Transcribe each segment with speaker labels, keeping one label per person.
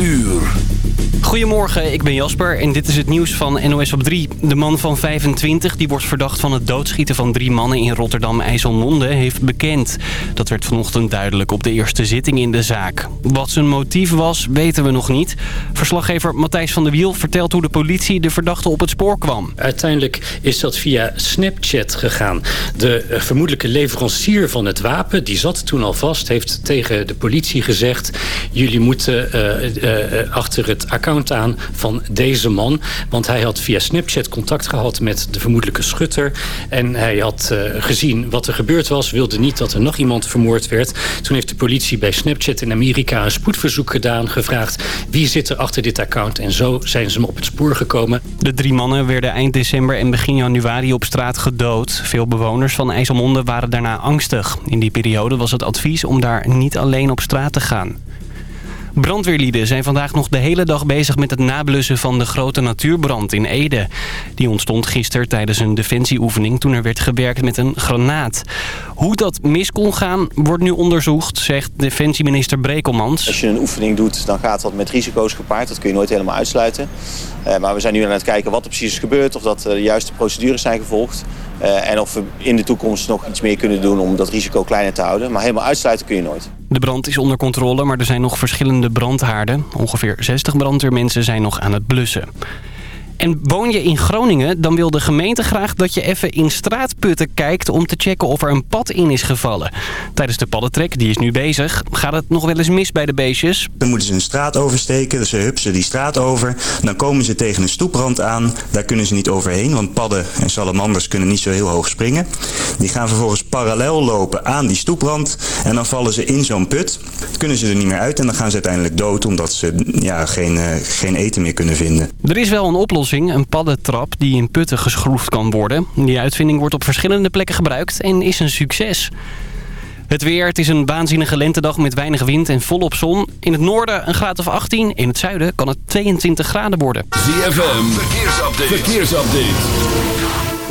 Speaker 1: uur.
Speaker 2: Goedemorgen, ik ben Jasper en dit is het nieuws van NOS op 3. De man van 25, die wordt verdacht van het doodschieten van drie mannen in Rotterdam-IJsselmonde, heeft bekend. Dat werd vanochtend duidelijk op de eerste zitting in de zaak. Wat zijn motief was, weten we nog niet. Verslaggever Matthijs van der Wiel vertelt hoe de politie de verdachte op het spoor kwam.
Speaker 3: Uiteindelijk is dat via Snapchat gegaan. De eh, vermoedelijke leverancier van het wapen, die zat toen al vast, heeft tegen de politie gezegd... jullie moeten uh, uh, achter het account aan van deze man. Want hij had via Snapchat contact gehad met de vermoedelijke schutter. En hij had uh, gezien wat er gebeurd was. Wilde niet dat er nog iemand vermoord werd. Toen heeft de politie bij Snapchat in Amerika een spoedverzoek gedaan. Gevraagd wie zit er achter dit account. En zo zijn ze hem op het spoor gekomen.
Speaker 2: De drie mannen werden eind december en begin januari op straat gedood. Veel bewoners van IJsselmonde waren daarna angstig. In die periode was het advies om daar niet alleen op straat te gaan. Brandweerlieden zijn vandaag nog de hele dag bezig met het nablussen van de grote natuurbrand in Ede. Die ontstond gisteren tijdens een defensieoefening toen er werd gewerkt met een granaat. Hoe dat mis kon gaan wordt nu onderzocht, zegt defensieminister Brekelmans.
Speaker 4: Als je een oefening doet, dan gaat dat met risico's gepaard. Dat kun je nooit helemaal uitsluiten. Uh, maar we zijn nu aan het kijken wat er precies is gebeurd, of dat de juiste procedures zijn gevolgd. Uh, en of we in de toekomst nog iets meer kunnen doen om dat risico kleiner te houden. Maar helemaal uitsluiten kun je nooit.
Speaker 2: De brand is onder controle, maar er zijn nog verschillende brandhaarden. Ongeveer 60 brandweermensen zijn nog aan het blussen. En woon je in Groningen, dan wil de gemeente graag dat je even in straatputten kijkt... om te checken of er een pad in is gevallen. Tijdens de paddentrek, die is nu bezig, gaat het nog wel eens mis bij de beestjes.
Speaker 5: Dan moeten ze een straat oversteken, dus ze hupsen die straat over. Dan komen ze tegen een stoeprand aan. Daar kunnen ze niet overheen, want padden en salamanders kunnen niet zo heel hoog springen. Die gaan vervolgens parallel lopen aan die stoeprand. En dan vallen ze in zo'n put. Kunnen ze er niet meer uit en dan gaan ze uiteindelijk dood... omdat ze ja, geen, uh, geen eten meer kunnen vinden.
Speaker 2: Er is wel een oplossing een paddentrap die in putten geschroefd kan worden. Die uitvinding wordt op verschillende plekken gebruikt en is een succes. Het weer, het is een waanzinnige lentedag met weinig wind en volop zon. In het noorden een graad of 18, in het zuiden kan het 22 graden worden.
Speaker 1: ZFM, verkeersupdate. verkeersupdate.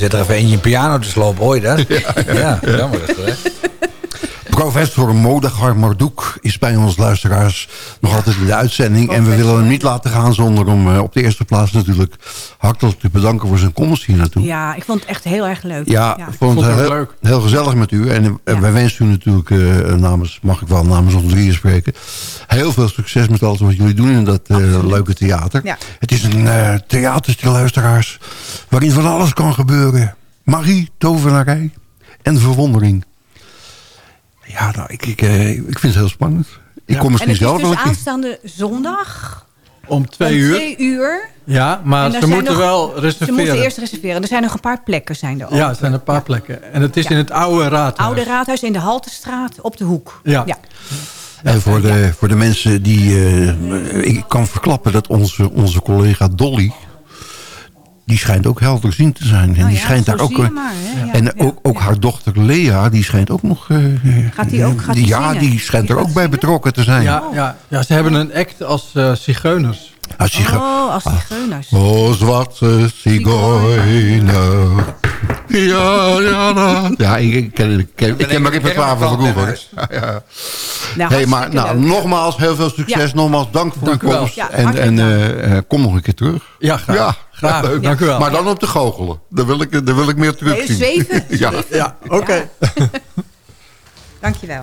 Speaker 6: Zit er even in je piano te slopen, hoor je dat? Ja, jammer is dat, hè?
Speaker 7: Professor Modegard Mardoek is bij ons luisteraars nog altijd in de uitzending. En we willen hem niet laten gaan zonder om eh, op de eerste plaats natuurlijk hartelijk te bedanken voor zijn komst hier naartoe.
Speaker 8: Ja, ik vond het echt heel erg leuk.
Speaker 7: Ja, ik vond het
Speaker 9: Vond het
Speaker 7: heel,
Speaker 9: leuk.
Speaker 7: heel gezellig met u. En eh, wij wensen u natuurlijk eh, namens, mag ik wel namens ons drieën spreken, heel veel succes met alles wat jullie doen in dat eh, leuke theater.
Speaker 8: Ja.
Speaker 7: Het is een eh theatertje, luisteraars, waarin van alles kan gebeuren. Magie, tovenarij en verwondering. Ja, nou, ik, ik, ik vind het heel spannend. Ik kom
Speaker 8: En
Speaker 7: misschien
Speaker 8: het is
Speaker 7: zelf wel
Speaker 8: dus aanstaande zondag
Speaker 9: Om twee
Speaker 8: om
Speaker 9: uur.
Speaker 8: twee uur.
Speaker 9: Ja, maar ze moeten
Speaker 8: nog-
Speaker 9: wel
Speaker 8: Ze
Speaker 9: reserveren.
Speaker 8: moeten eerst reserveren. Er zijn nog een paar plekken zijn er
Speaker 9: Ja,
Speaker 8: open.
Speaker 9: er zijn een paar plekken. En het is
Speaker 8: Ja.
Speaker 9: in het oude raadhuis.
Speaker 8: Oude Raadhuis in de Haltestraat op de hoek.
Speaker 9: Ja.
Speaker 7: En voor de, voor de mensen die... eh, ik kan verklappen dat onze, onze collega Dolly... die schijnt ook helderziend te zijn. En
Speaker 8: Nou
Speaker 7: die
Speaker 8: ja,
Speaker 7: schijnt daar ook... eh,
Speaker 8: maar, hè. Ja,
Speaker 7: en ook, ook
Speaker 8: ja.
Speaker 7: haar dochter Lea, die schijnt ook nog... eh,
Speaker 8: Gaat die ook- gaat die
Speaker 7: ja, die schijnt
Speaker 8: Die
Speaker 7: er ook
Speaker 8: gaat
Speaker 7: bij
Speaker 8: zingen?
Speaker 7: betrokken te zijn.
Speaker 9: Ja, ja, ja, ze hebben een act als eh zigeuners.
Speaker 7: Als
Speaker 8: Oh, als zigeuners.
Speaker 7: Oh, zwarte zigeuner. Ja, ja, ja. Ja, ik, ik ken, ik ken, ik ken mijn repertoire van vroeger. Ja, ja.
Speaker 8: Nou,
Speaker 7: Hey, maar nou,
Speaker 8: leuk.
Speaker 7: nogmaals heel veel succes.
Speaker 8: Ja.
Speaker 7: Nogmaals dank voor
Speaker 9: Dank
Speaker 7: uw
Speaker 9: wel.
Speaker 7: komst.
Speaker 8: Ja,
Speaker 7: en en
Speaker 8: dank.
Speaker 7: eh, eh, kom nog een keer terug.
Speaker 9: Ja, graag.
Speaker 7: Ja,
Speaker 9: Graag,
Speaker 7: leuk.
Speaker 9: dank u wel.
Speaker 7: Maar dan op de goochelen. Daar wil ik, daar wil ik meer terug
Speaker 8: Nee,
Speaker 7: zien.
Speaker 8: zweven.
Speaker 7: ja.
Speaker 9: Ja, oké.
Speaker 8: Dankjewel.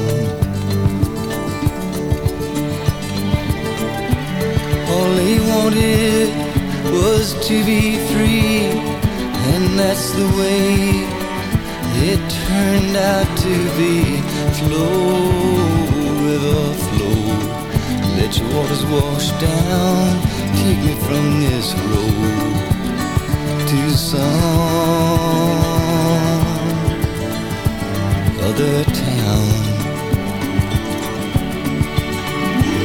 Speaker 10: To be free, and that's the way it turned out to be. Flow, river, flow. Let your waters wash down, take me from this road to some other town.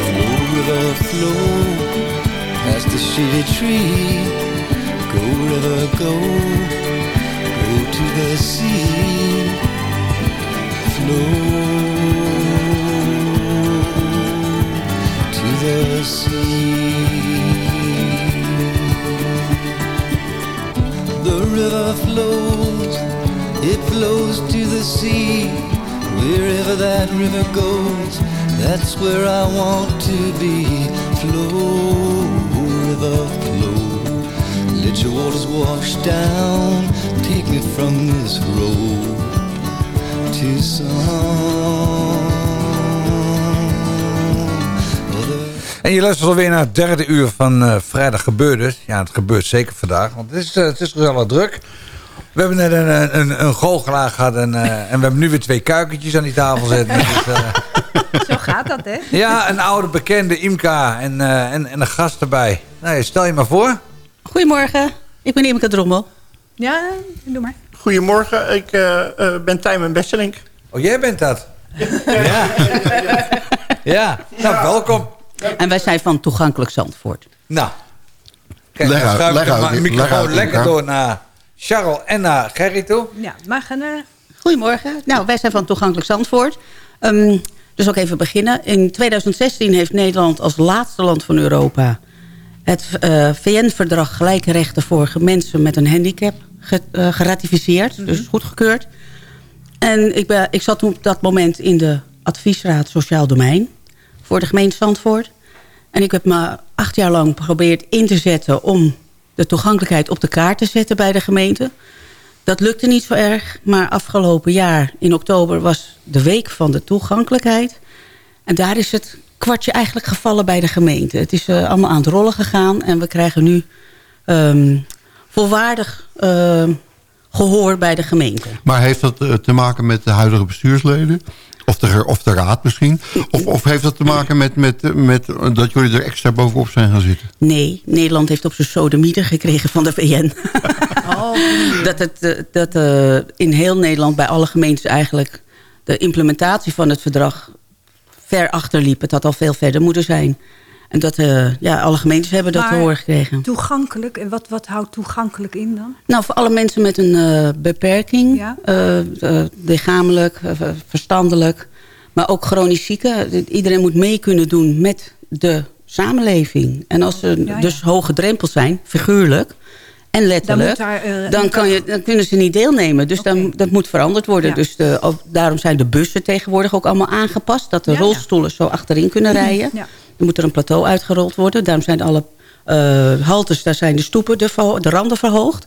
Speaker 10: Flow, river, flow past the shady tree. Go, river, go, go to the sea. Flow to the sea. The river flows, it flows to the sea. Wherever that river goes, that's where I want to be. Flow, river, flow. Let your waters wash down, take me from this road to some other
Speaker 6: En je luistert alweer naar het derde uur van eh, Vrijdag Gebeurt het. Ja, het gebeurt zeker vandaag, want het is, eh, het is gezellig druk. We hebben net een, een, een goochelaar gehad en, eh, en we hebben nu weer twee kuikentjes aan die tafel zitten. Dus,
Speaker 8: Zo gaat dat, hè?
Speaker 6: ja, een oude bekende Imka en, eh, en, en een gast erbij. Nou, stel je maar voor.
Speaker 11: Goedemorgen, ik ben Imke Drommel.
Speaker 8: Ja, doe maar.
Speaker 12: Goedemorgen, ik eh, eh, ben Tijmen Besselink.
Speaker 6: Oh, jij bent dat? Ja. ja, nou, welkom.
Speaker 11: En wij zijn van Toegankelijk Zandvoort.
Speaker 6: Nou, kijk,
Speaker 7: Leg uit, leg
Speaker 6: de
Speaker 7: uit,
Speaker 6: ma-
Speaker 7: leg
Speaker 6: microfoon
Speaker 7: uit,
Speaker 6: lekker
Speaker 7: Imka.
Speaker 6: door naar Charles en naar Gerry toe.
Speaker 8: Ja, maar gaan.
Speaker 11: Goedemorgen. Nou, wij zijn van Toegankelijk Zandvoort. Ehm, dus ook even beginnen. In 2016 heeft Nederland als laatste land van Europa... het eh, VN-verdrag Gelijke Rechten voor mensen met een handicap ge- eh, geratificeerd. Dus goedgekeurd. En ik, ben, ik zat op dat moment in de adviesraad Sociaal Domein... voor de gemeente Zandvoort. En ik heb me acht jaar lang geprobeerd in te zetten... om de toegankelijkheid op de kaart te zetten bij de gemeente. Dat lukte niet zo erg, maar afgelopen jaar in oktober was de week van de toegankelijkheid. En daar is het kwartje eigenlijk gevallen bij de gemeente. Het is eh, allemaal aan het rollen gegaan en we krijgen nu ehm, volwaardig ehm, gehoor bij de gemeente.
Speaker 7: Maar heeft dat eh, te maken met de huidige bestuursleden? Of de, of de raad misschien? Of, of heeft dat te maken met, met, met dat jullie er extra bovenop zijn gaan zitten?
Speaker 11: Nee, Nederland heeft op zijn sodemieter gekregen van de VN. dat het, eh, dat eh, in heel Nederland bij alle gemeentes eigenlijk... de implementatie van het verdrag ver achterliep. Het had al veel verder moeten zijn. En dat eh, ja, alle gemeentes hebben dat te
Speaker 8: Maar
Speaker 11: horen gekregen.
Speaker 8: Toegankelijk, en wat, wat houdt toegankelijk in dan?
Speaker 11: Nou, voor alle mensen met een eh, beperking,
Speaker 8: Ja.
Speaker 11: eh, lichamelijk, verstandelijk, maar ook chronisch zieken. Iedereen moet mee kunnen doen met de samenleving. En als er
Speaker 8: Ja, ja.
Speaker 11: dus hoge drempels zijn, figuurlijk en letterlijk,
Speaker 8: daar,
Speaker 11: dan, kan je, dan kunnen ze niet deelnemen. Dus dan, dat moet veranderd worden.
Speaker 8: Ja.
Speaker 11: Dus de, daarom zijn de bussen tegenwoordig ook allemaal aangepast. Dat de
Speaker 8: Ja, ja.
Speaker 11: rolstoelen zo achterin kunnen rijden. Dan moet er een plateau uitgerold worden. Daarom zijn alle eh, haltes, daar zijn de stoepen, de, de randen verhoogd.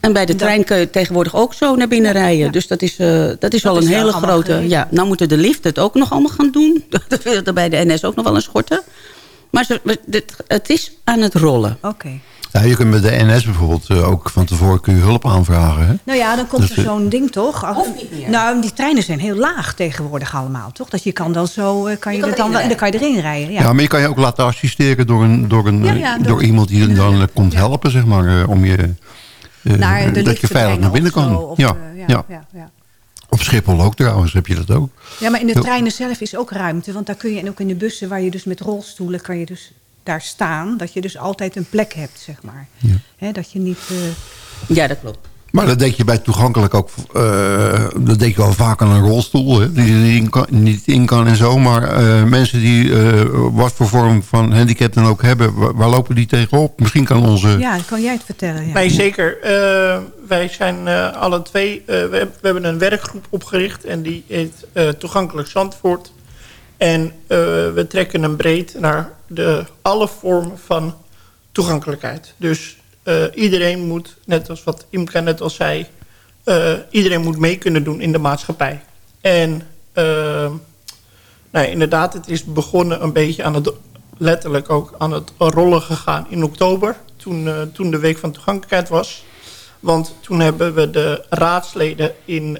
Speaker 11: En bij de trein kun je tegenwoordig ook zo naar binnen rijden. Dus dat is, eh, dat is al
Speaker 8: is
Speaker 11: een hele grote... Ja, nou moeten de liften het ook nog allemaal gaan doen. Dat wil er bij de NS ook nog wel een schorten. Maar dit- het is aan het rollen.
Speaker 8: Oké.
Speaker 7: Ja, je kunt met de NS bijvoorbeeld eh, ook van tevoren kun je hulp aanvragen. Hè?
Speaker 8: Nou ja, dan komt
Speaker 7: Dus,
Speaker 8: er
Speaker 7: eh,
Speaker 8: zo'n ding toch? Nou, die treinen zijn heel laag tegenwoordig allemaal, toch? Dat je kan dan zo, eh, kan je, er dan, dan kan je erin rijden.
Speaker 7: Ja.
Speaker 8: Ja.
Speaker 7: maar je kan je ook laten assisteren door, een, door, een,
Speaker 8: Ja, ja,
Speaker 7: door,
Speaker 8: door-
Speaker 7: iemand die je dan komt helpen, zeg maar, eh, om je,
Speaker 8: Naar de
Speaker 7: dat je veilig naar binnen kan.
Speaker 8: of zo, of,
Speaker 7: ja,
Speaker 8: ja,
Speaker 7: ja. Op Schiphol ook trouwens, heb je dat ook.
Speaker 8: Ja, maar in de treinen zelf is ook ruimte. Want daar kun je, en ook in de bussen waar je dus met rolstoelen kan je dus daar staan. Dat je dus altijd een plek hebt, zeg maar. Hè, dat je niet... eh,
Speaker 11: Ja, dat klopt.
Speaker 7: Maar dat denk je bij toegankelijk ook, eh dat denk je wel vaak aan een rolstoel, hè, die er niet in kan, niet in kan en zo. Maar eh, mensen die eh, wat voor vorm van handicap dan ook hebben, waar, waar lopen die tegenop? Misschien kan onze...
Speaker 8: ja, kan jij het vertellen? Ja.
Speaker 12: Wij zeker. Eh, wij zijn eh, alle twee... eh, we, hebben- we hebben een werkgroep opgericht en die heet eh, Toegankelijk Zandvoort. En eh, we trekken hem breed naar de, alle vormen van toegankelijkheid. Dus eh, iedereen moet, net als wat Imka net al zei... eh, iedereen moet mee kunnen doen in de maatschappij. En eh, nou, inderdaad, het is begonnen een beetje aan het... letterlijk ook aan het rollen gegaan in oktober... toen, toen de Week van Toegankelijkheid was... Want toen hebben we de raadsleden in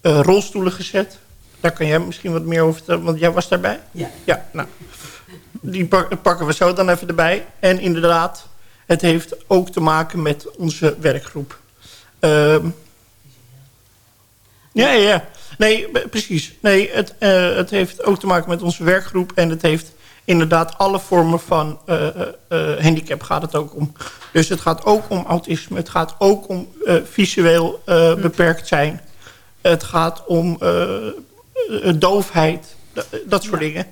Speaker 12: rolstoelen gezet. Daar kan jij misschien wat meer over vertellen, want jij was daarbij.
Speaker 11: Ja.
Speaker 12: Ja, nou. Die pak- pakken we zo dan even erbij. En inderdaad, het heeft ook te maken met onze werkgroep. Ehm, ja, ja. Nee, precies. Nee, het, eh, het heeft ook te maken met onze werkgroep. En het heeft inderdaad alle vormen van eh, eh, handicap gaat het ook om. Dus het gaat ook om autisme. Het gaat ook om visueel eh, beperkt zijn. Het gaat om doofheid. Dat, dat soort dingen.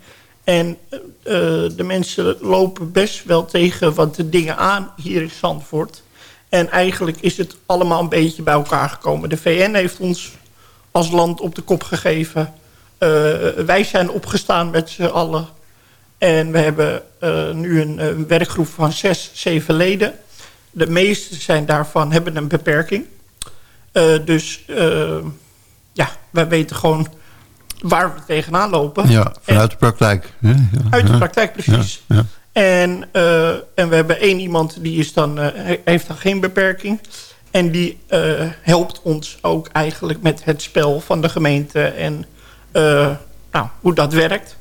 Speaker 12: En eh, eh, de mensen lopen best wel tegen wat de dingen aan hier in Zandvoort. En eigenlijk is het allemaal een beetje bij elkaar gekomen. De VN heeft ons als land op de kop gegeven. Eh, wij zijn opgestaan met z'n allen. En we hebben eh, nu een, eh, werkgroep van zes, zeven leden. De meeste zijn daarvan hebben een beperking. Eh, dus eh, ja, wij weten gewoon waar we tegenaan lopen.
Speaker 7: Ja, vanuit de praktijk. hè? Ja,
Speaker 12: Uit de praktijk, precies.
Speaker 7: Ja.
Speaker 12: En, eh, en we hebben één iemand die is dan, eh, he- heeft dan geen beperking. En die eh, helpt ons ook eigenlijk met het spel van de gemeente en nou, hoe dat werkt.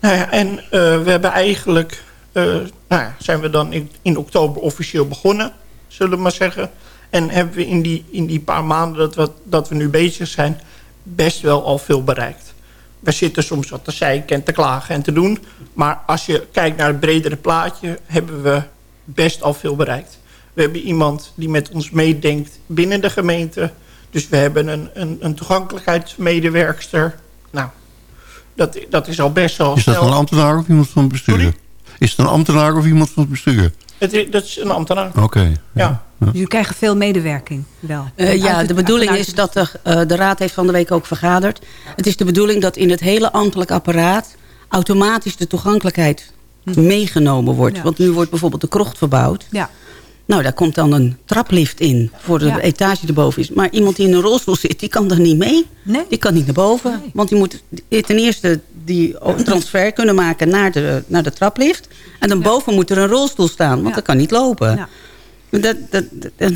Speaker 12: Nou ja, en we hebben eigenlijk, nou ja, zijn we dan in, in oktober officieel begonnen, zullen we maar zeggen. En hebben we in die, in die paar maanden dat we, dat we nu bezig zijn, best wel al veel bereikt. We zitten soms wat te zeiken en te klagen en te doen. Maar als je kijkt naar het bredere plaatje, hebben we best al veel bereikt. We hebben iemand die met ons meedenkt binnen de gemeente. Dus we hebben een, een, een toegankelijkheidsmedewerkster. Nou, dat, dat is al best wel
Speaker 7: Is dat
Speaker 12: snel.
Speaker 7: een ambtenaar of iemand van het bestuur? Is het een ambtenaar of iemand van het bestuur?
Speaker 12: Het dat is een ambtenaar.
Speaker 7: Oké.
Speaker 12: Ja.
Speaker 8: Dus jullie krijgen veel medewerking wel.
Speaker 11: Eh, ja, de bedoeling is dat de, eh, de raad heeft van de week ook vergaderd. Het is de bedoeling dat in het hele ambtelijk apparaat... automatisch de toegankelijkheid meegenomen wordt.
Speaker 8: Ja.
Speaker 11: Want nu wordt bijvoorbeeld de krocht verbouwd.
Speaker 8: Ja.
Speaker 11: Nou, daar komt dan een traplift in voor de
Speaker 8: Ja.
Speaker 11: etage erboven is. Maar iemand die in een rolstoel zit, die kan er niet mee.
Speaker 8: Nee.
Speaker 11: Die kan niet naar boven. Want die moet ten eerste die transfer kunnen maken naar de, naar de traplift. En dan boven moet er een rolstoel staan, want dat kan niet lopen.
Speaker 8: Ja.
Speaker 11: Dat, dat, dat-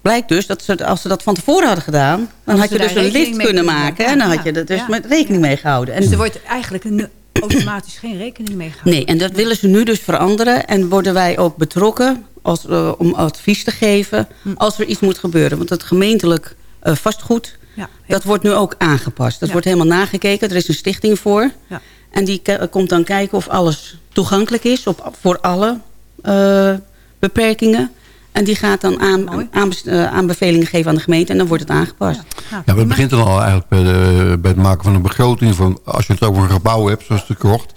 Speaker 11: blijkt dus dat ze, als ze dat van tevoren hadden gedaan... dan
Speaker 8: Hadden
Speaker 11: had je dus een lift kunnen maken. En dan had je er dus met rekening mee gehouden. En
Speaker 8: Dus er wordt eigenlijk een, automatisch geen rekening mee gehouden.
Speaker 11: Nee, en dat willen ze nu dus veranderen. En worden wij ook betrokken als, eh, om advies te geven
Speaker 8: Hm.
Speaker 11: als er iets moet gebeuren. Want het gemeentelijk eh, vastgoed,
Speaker 8: Ja,
Speaker 11: dat wordt nu ook aangepast. Dat
Speaker 8: Ja.
Speaker 11: wordt helemaal nagekeken. Er is een stichting voor.
Speaker 8: Ja.
Speaker 11: En die komt dan kijken of alles toegankelijk is op, voor alle eh, beperkingen. En die gaat dan aan, aanbes- eh, aanbevelingen geven aan de gemeente en dan wordt het aangepast.
Speaker 7: Ja, maar het begint dan al eigenlijk bij, de, bij het maken van een begroting. Van, als je het over een gebouw hebt, zoals de krocht.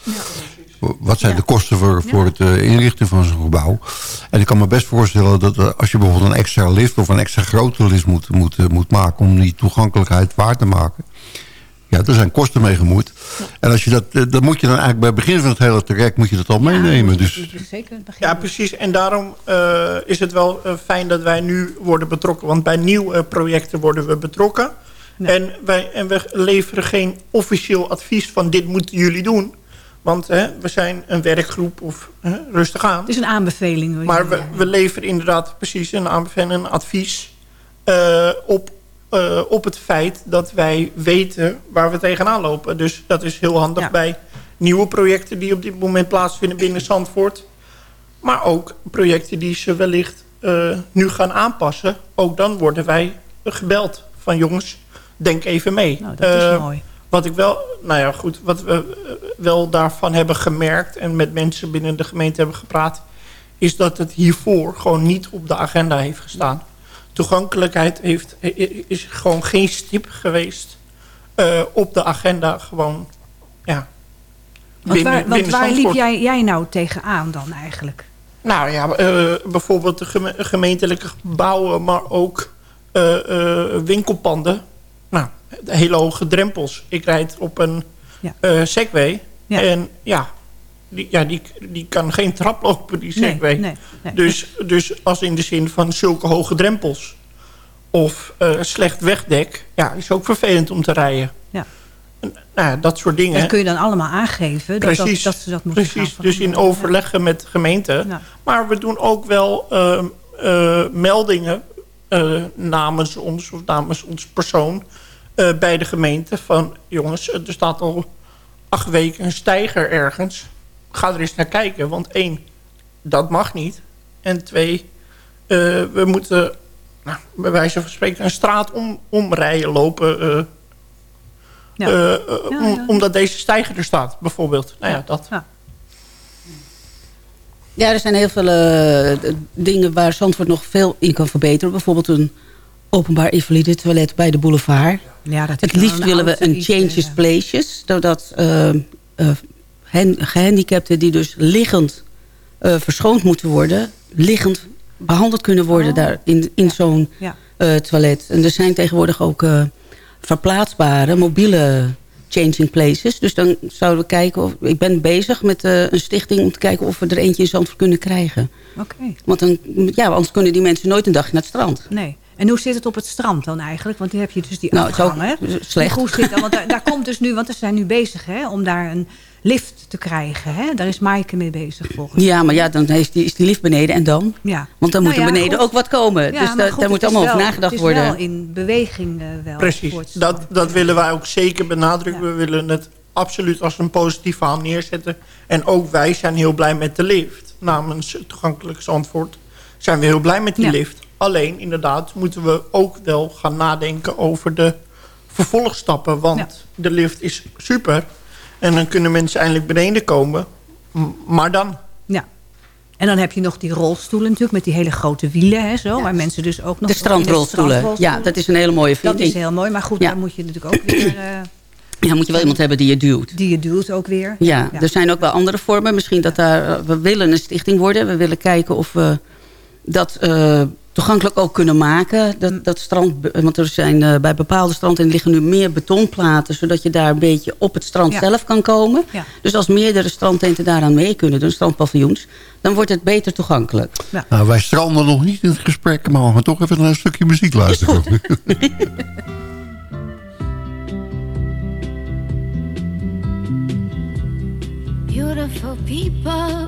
Speaker 7: Wat zijn de kosten voor, voor het eh, inrichten van zo'n gebouw? En ik kan me best voorstellen dat eh, als je bijvoorbeeld een extra lift... of een extra grote lift moet, moet, eh, moet maken om die toegankelijkheid waar te maken... Ja, er zijn kosten mee gemoeid. En als je dat, dan moet je dan eigenlijk bij het begin van het hele traject moet je dat al meenemen. Dus
Speaker 8: Zeker het begin.
Speaker 12: Ja, precies. En daarom eh, is het wel fijn dat wij nu worden betrokken. Want bij nieuwe eh, projecten worden we betrokken. En, wij, en we leveren geen officieel advies van dit moeten jullie doen. Want hè, we zijn een werkgroep of hè, rustig aan. Het
Speaker 8: is een aanbeveling.
Speaker 12: Maar we, we leveren inderdaad precies een aanbeveling, een advies... eh, op, eh, op het feit dat wij weten waar we tegenaan lopen. Dus dat is heel handig bij nieuwe projecten die op dit moment plaatsvinden binnen Zandvoort. Maar ook projecten die ze wellicht eh, nu gaan aanpassen. Ook dan worden wij gebeld van jongens, denk even mee.
Speaker 8: Nou, dat is mooi.
Speaker 12: Wat ik wel, nou ja goed, wat we eh, wel daarvan hebben gemerkt... en met mensen binnen de gemeente hebben gepraat... is dat het hiervoor gewoon niet op de agenda heeft gestaan. Toegankelijkheid heeft, is gewoon geen stip geweest eh, op de agenda. Gewoon, ja.
Speaker 8: Want waar, want
Speaker 12: binnen
Speaker 8: waar liep jij, jij nou tegenaan dan eigenlijk?
Speaker 12: Nou ja, eh, bijvoorbeeld de geme- gemeentelijke gebouwen, maar ook winkelpanden. Hele hoge drempels. Ik rijd op een eh, Segway.
Speaker 8: Ja.
Speaker 12: En ja, die, ja die, die kan geen trap lopen, die Segway.
Speaker 8: nee, nee.
Speaker 12: Dus, dus als in de zin van zulke hoge drempels. Of eh, slecht wegdek. Ja, is ook vervelend om te rijden.
Speaker 8: Ja.
Speaker 12: Nou, ja, dat soort dingen.
Speaker 8: Dat kun je dan allemaal aangeven. Dat, dat,
Speaker 12: Precies,
Speaker 8: dat ze dat moeten
Speaker 12: precies. dus in overleggen met de gemeente. Maar we doen ook wel eh, meldingen namens ons of namens ons persoon eh, bij de gemeente. Van jongens, er staat al acht weken een stijger ergens. Ga er eens naar kijken. Want één, dat mag niet. En twee, eh, we moeten nou, bij wijze van spreken een straat om, omrijden lopen... eh,
Speaker 8: Ja. Ja,
Speaker 12: om-
Speaker 8: ja.
Speaker 12: Omdat deze stijger er staat, bijvoorbeeld. Nou ja, dat.
Speaker 11: Ja, er zijn heel veel eh, dingen waar Zandvoort nog veel in kan verbeteren. Bijvoorbeeld een openbaar invalide toilet bij de boulevard.
Speaker 8: Ja, dat is
Speaker 11: Het liefst willen we een changes places. Zodat eh, eh, hen- gehandicapten die dus liggend eh, verschoond moeten worden... liggend behandeld kunnen worden daar in, in zo'n
Speaker 8: Ja.
Speaker 11: eh, toilet. En er zijn tegenwoordig ook verplaatsbare, mobiele changing places. Dus dan zouden we kijken of... Ik ben bezig met een stichting om te kijken of we er eentje in Zandvoort kunnen krijgen.
Speaker 8: Oké.
Speaker 11: Want dan, ja, anders kunnen die mensen nooit een dagje naar het strand.
Speaker 8: Nee. En hoe zit het op het strand dan eigenlijk? Want dan heb je dus die
Speaker 11: Nou, het is ook
Speaker 8: afgang, hè?
Speaker 11: slecht.
Speaker 8: Hoe zit dat? Want daar, daar komt dus nu, want ze zijn nu bezig, hè? Om daar een lift te krijgen, hè? Daar is Maaike mee bezig volgens
Speaker 11: Ja, maar ja, dan heeft die, is die lift beneden en dan?
Speaker 8: Ja.
Speaker 11: Want dan moet
Speaker 8: Nou
Speaker 11: er
Speaker 8: ja,
Speaker 11: beneden
Speaker 8: goed.
Speaker 11: ook wat komen.
Speaker 8: Ja,
Speaker 11: dus daar,
Speaker 8: goed,
Speaker 11: daar moet
Speaker 8: het
Speaker 11: allemaal over nagedacht
Speaker 8: Het
Speaker 11: worden.
Speaker 8: is wel in beweging eh, wel.
Speaker 12: Precies,
Speaker 8: het-
Speaker 12: dat, dat willen wij ook zeker benadrukken. We willen het absoluut als een positief verhaal neerzetten. En ook wij zijn heel blij met de lift. Namens Toegankelijk Zandvoort zijn we heel blij met die
Speaker 8: Ja.
Speaker 12: lift. Alleen, inderdaad, moeten we ook wel gaan nadenken over de vervolgstappen. Want de lift is super. En dan kunnen mensen eindelijk beneden komen. Maar dan...
Speaker 8: Ja. En dan heb je nog die rolstoelen natuurlijk met die hele grote wielen, hè, zo. Waar mensen dus ook nog...
Speaker 11: De strandrolstoelen. Ja, dat is een hele mooie
Speaker 8: Dat
Speaker 11: vind
Speaker 8: is heel mooi, maar goed,
Speaker 11: Ja.
Speaker 8: daar moet je natuurlijk ook weer... eh,
Speaker 11: Ja, moet je wel iemand hebben die je duwt.
Speaker 8: die je duwt ook weer.
Speaker 11: Ja, er zijn ook wel andere vormen. Misschien dat daar... eh, We willen een stichting worden. We willen kijken of we dat eh, toegankelijk ook kunnen maken. Dat, dat strand, want er zijn eh, bij bepaalde stranden liggen nu meer betonplaten... zodat je daar een beetje op het strand
Speaker 8: Ja.
Speaker 11: zelf kan komen.
Speaker 8: Ja.
Speaker 11: Dus als meerdere strandtenten daaraan mee kunnen doen, strandpaviljoens... dan wordt het beter toegankelijk.
Speaker 7: Nou, wij stranden nog niet in het gesprek, maar we gaan toch even naar een stukje muziek luisteren.
Speaker 13: Beautiful people,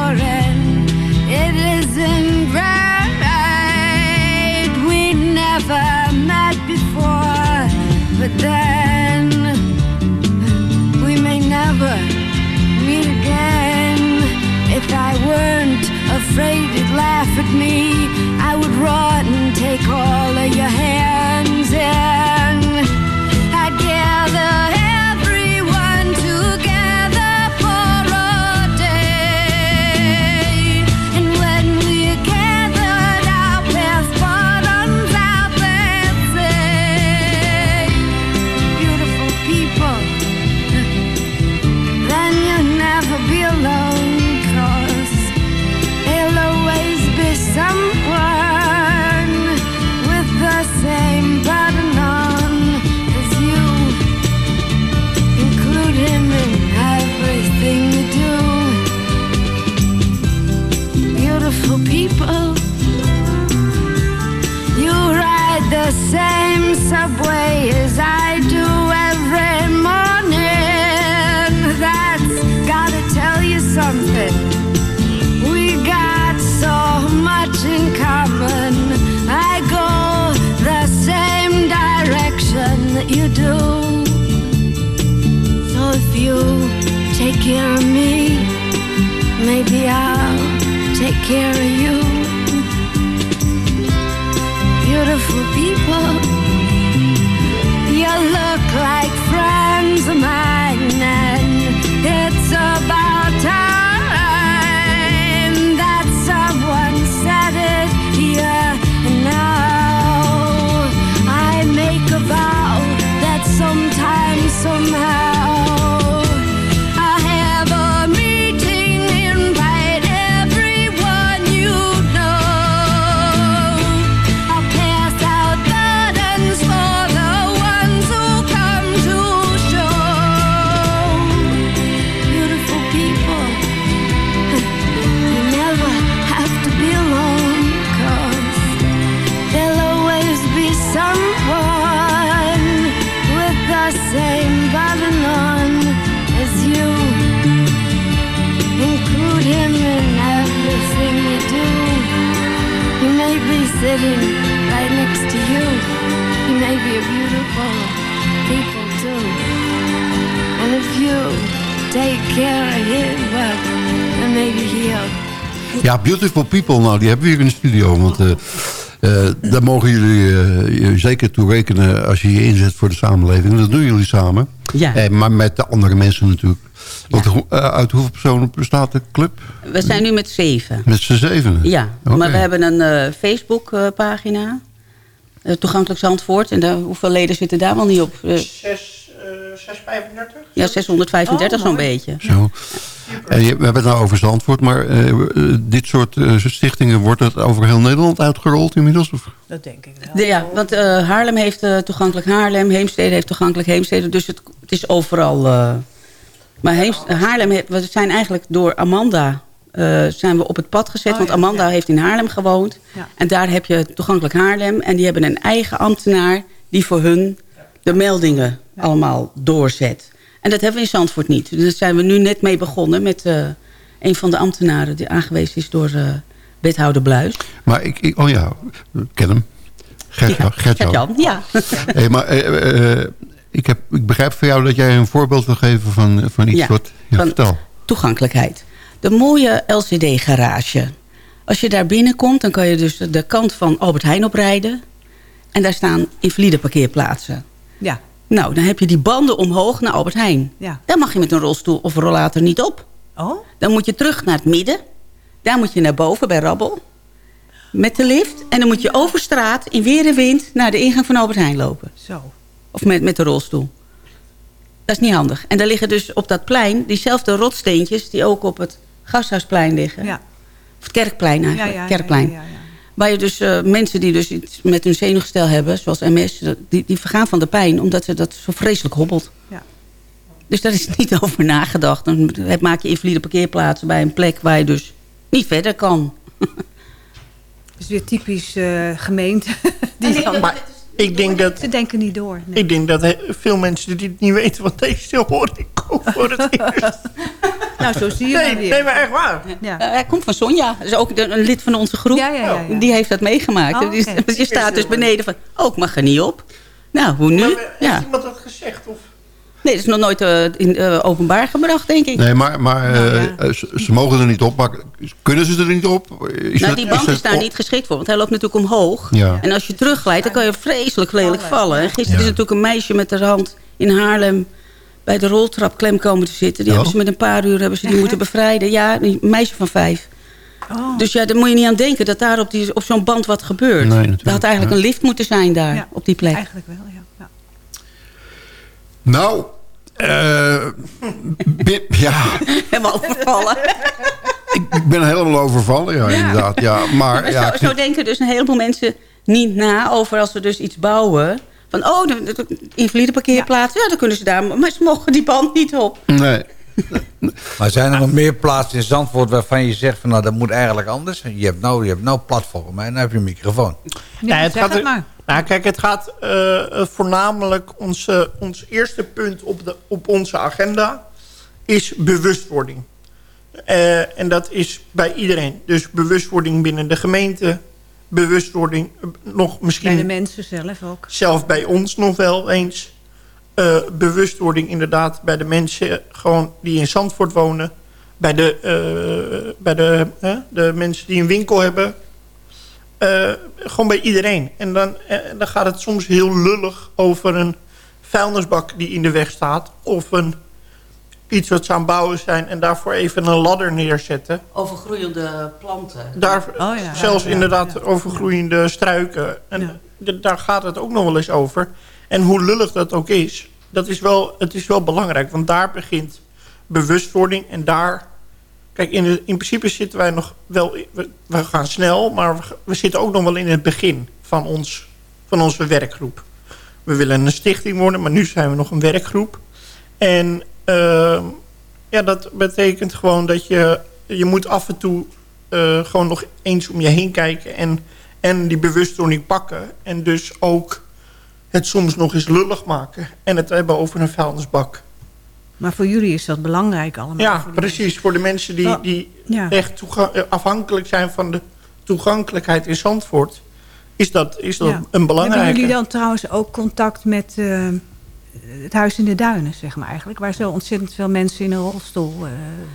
Speaker 13: but then we may never meet again. If I weren't afraid you'd laugh at me, of you beautiful people. You look like friends of mine, Beautiful People,
Speaker 7: nou, die hebben we hier in de studio. Want eh, eh, daar mogen jullie eh, je zeker toe rekenen als je je inzet voor de samenleving. En dat doen jullie samen.
Speaker 11: Ja.
Speaker 7: Eh, maar met de andere mensen natuurlijk. Want uit hoeveel personen bestaat de club?
Speaker 11: We zijn nu met zeven.
Speaker 7: Met z'n zevenen?
Speaker 11: Ja, maar we hebben een eh, Facebook-pagina. Toegankelijk Zandvoort. En daar, hoeveel leden zitten daar wel niet op?
Speaker 12: 6, eh 635?
Speaker 11: ja, 635
Speaker 12: Oh,
Speaker 11: zo'n beetje.
Speaker 7: Zo. En je, we hebben het nou over Zandvoort, maar eh, eh, dit soort eh, stichtingen... wordt het over heel Nederland uitgerold inmiddels? Of?
Speaker 8: Dat denk ik wel.
Speaker 11: Ja, want eh, Haarlem heeft eh, toegankelijk Haarlem. Heemstede heeft toegankelijk Heemstede. Dus het, het is overal... eh, maar Heemst- Haarlem, heeft- we zijn eigenlijk door Amanda... eh, zijn we op het pad gezet.
Speaker 8: Oh,
Speaker 11: want Amanda
Speaker 8: ja.
Speaker 11: heeft in Haarlem gewoond.
Speaker 8: Ja.
Speaker 11: En daar heb je toegankelijk Haarlem. En die hebben een eigen ambtenaar... die voor hun de meldingen allemaal doorzet. En dat hebben we in Zandvoort niet. Dus daar zijn we nu net mee begonnen... met eh, een van de ambtenaren... die aangewezen is door eh, wethouder Bluis.
Speaker 7: Maar ik, ik- oh ja, ik ken hem. Gert-Jan. Gert-Jan.
Speaker 11: Gert-Jan, ja.
Speaker 7: Hey, maar eh, ik, heb, ik begrijp van jou dat jij een voorbeeld wil geven van, van iets
Speaker 11: Ja,
Speaker 7: wat... Ja,
Speaker 11: van-
Speaker 7: vertel.
Speaker 11: toegankelijkheid. De mooie LCD-garage. Als je daar binnenkomt, dan kan je dus de kant van Albert Heijn oprijden. En daar staan invalide parkeerplaatsen.
Speaker 8: Ja.
Speaker 11: Nou, dan heb je die banden omhoog naar Albert Heijn.
Speaker 8: Ja.
Speaker 11: Daar mag je met een rolstoel of rollator niet op.
Speaker 8: Oh?
Speaker 11: Dan moet je terug naar het midden. Daar moet je naar boven bij Rabbel. Met de lift. En dan moet je over straat in weer en wind naar de ingang van Albert Heijn lopen.
Speaker 8: Zo.
Speaker 11: Of met, met de rolstoel. Dat is niet handig. En daar liggen dus op dat plein diezelfde rotsteentjes... die ook op het Gasthuisplein liggen.
Speaker 8: Ja.
Speaker 11: Of het Kerkplein eigenlijk.
Speaker 8: Ja, ja,
Speaker 11: Kerkplein.
Speaker 8: ja, ja.
Speaker 11: Waar je dus eh, mensen die dus iets met hun zenuwgestel hebben, zoals MS, dat- die, die vergaan van de pijn, omdat ze dat zo vreselijk hobbelt.
Speaker 8: Ja.
Speaker 11: Dus daar is niet over nagedacht. Dan maak je invalide parkeerplaatsen bij een plek waar je dus niet verder kan.
Speaker 8: Dus weer typisch eh, gemeente. Die dan,
Speaker 12: Maar ik denk dat,
Speaker 8: ze denken niet door. nee.
Speaker 12: ik denk dat he- veel mensen die het niet weten... want deze hoor ik ook voor het eerst.
Speaker 8: Nou, zo zie je
Speaker 12: Nee,
Speaker 8: maar weer.
Speaker 12: nee, maar echt waar.
Speaker 8: Ja.
Speaker 11: Eh, hij komt van Sonja, dat is ook de- een lid van onze groep.
Speaker 8: Ja, ja, ja, ja.
Speaker 11: Die heeft dat meegemaakt.
Speaker 8: Oh,
Speaker 11: Dus
Speaker 8: oké.
Speaker 11: je staat dus beneden van, oh, ik mag er niet op. Nou, hoe nu?
Speaker 12: Maar heeft
Speaker 11: Ja.
Speaker 12: iemand dat gezegd? Of?
Speaker 11: Nee, dat is nog nooit eh, in, eh, openbaar gebracht, denk ik.
Speaker 7: Nee, maar, maar
Speaker 8: Nou,
Speaker 7: eh, eh, ze, ze mogen er niet op. Maar kunnen ze er niet op? Is
Speaker 11: nou,
Speaker 7: dat-
Speaker 11: die bank
Speaker 7: dat
Speaker 11: is daar
Speaker 7: op-
Speaker 11: niet geschikt voor, want hij loopt natuurlijk omhoog.
Speaker 7: Ja.
Speaker 11: En als je terugglijdt, dan kan je vreselijk lelijk vallen. En gisteren
Speaker 7: Ja.
Speaker 11: is natuurlijk een meisje met de hand in Haarlem bij de roltrap klem komen te zitten. Die
Speaker 7: Oh.
Speaker 11: hebben ze met een paar uur hebben ze die moeten bevrijden. Ja, een meisje van vijf.
Speaker 8: Oh.
Speaker 11: Dus ja, daar moet je niet aan denken dat daar op, die, op zo'n band wat gebeurt.
Speaker 7: Nee,
Speaker 11: er had eigenlijk
Speaker 7: ja.
Speaker 11: een lift moeten zijn daar,
Speaker 8: Ja.
Speaker 11: op die plek.
Speaker 8: Eigenlijk wel, ja. ja.
Speaker 7: Nou, eh, bi- ja,
Speaker 11: Helemaal overvallen.
Speaker 7: ik ben helemaal overvallen, ja, inderdaad. Ja, maar
Speaker 11: zo, zo denken dus een heleboel mensen niet na over als ze dus iets bouwen. Van, oh, de, de, de invalide parkeerplaats, ja. dan kunnen ze daar... Maar ze mogen die band niet op.
Speaker 7: nee.
Speaker 6: Maar zijn er nog meer plaatsen in Zandvoort waarvan je zegt van nou dat moet eigenlijk anders? Je hebt nou, je hebt nou platform en dan heb je een microfoon.
Speaker 8: Ja,
Speaker 12: het
Speaker 8: zeg
Speaker 12: gaat
Speaker 8: het maar.
Speaker 12: Nou, kijk, het gaat eh, eh, voornamelijk... Onze, ons eerste punt op, de, op onze agenda is bewustwording. Eh, en dat is bij iedereen. Dus bewustwording binnen de gemeente. Bewustwording eh, nog misschien...
Speaker 8: Bij de mensen zelf ook.
Speaker 12: zelf bij ons nog wel eens. eh, bewustwording inderdaad bij de mensen gewoon die in Zandvoort wonen. Bij de, eh, bij de, de mensen die een winkel hebben. Eh, gewoon bij iedereen. En dan, eh, dan gaat het soms heel lullig over een vuilnisbak die in de weg staat. Of een, iets wat ze aan het bouwen zijn en daarvoor even een ladder neerzetten.
Speaker 11: Overgroeiende planten.
Speaker 12: Daar,
Speaker 8: Oh ja.
Speaker 12: zelfs
Speaker 8: Ja,
Speaker 12: inderdaad overgroeiende struiken. En daar gaat het ook nog wel eens over. En hoe lullig dat ook is, dat is wel, het is wel belangrijk. Want daar begint bewustwording. En daar... Kijk, in, de, in principe zitten wij nog wel... We, we gaan snel, maar we, we zitten ook nog wel in het begin van, ons, van onze werkgroep. We willen een stichting worden, maar nu zijn we nog een werkgroep. En ehm, ja, dat betekent gewoon dat je... Je moet af en toe eh, gewoon nog eens om je heen kijken... en, en die bewustwording pakken. En dus ook het soms nog eens lullig maken. En het hebben over een vuilnisbak.
Speaker 8: Maar voor jullie is dat belangrijk allemaal.
Speaker 12: Ja,
Speaker 8: voor
Speaker 12: precies. Voor de mensen die,
Speaker 8: Wel,
Speaker 12: die
Speaker 8: ja.
Speaker 12: echt eh, afhankelijk zijn van de toegankelijkheid in Zandvoort... is dat, is dat
Speaker 8: Ja.
Speaker 12: een belangrijke.
Speaker 8: Hebben jullie dan trouwens ook contact met eh, het Huis in de Duinen, zeg maar eigenlijk? Waar zo ontzettend veel mensen in een rolstoel eh,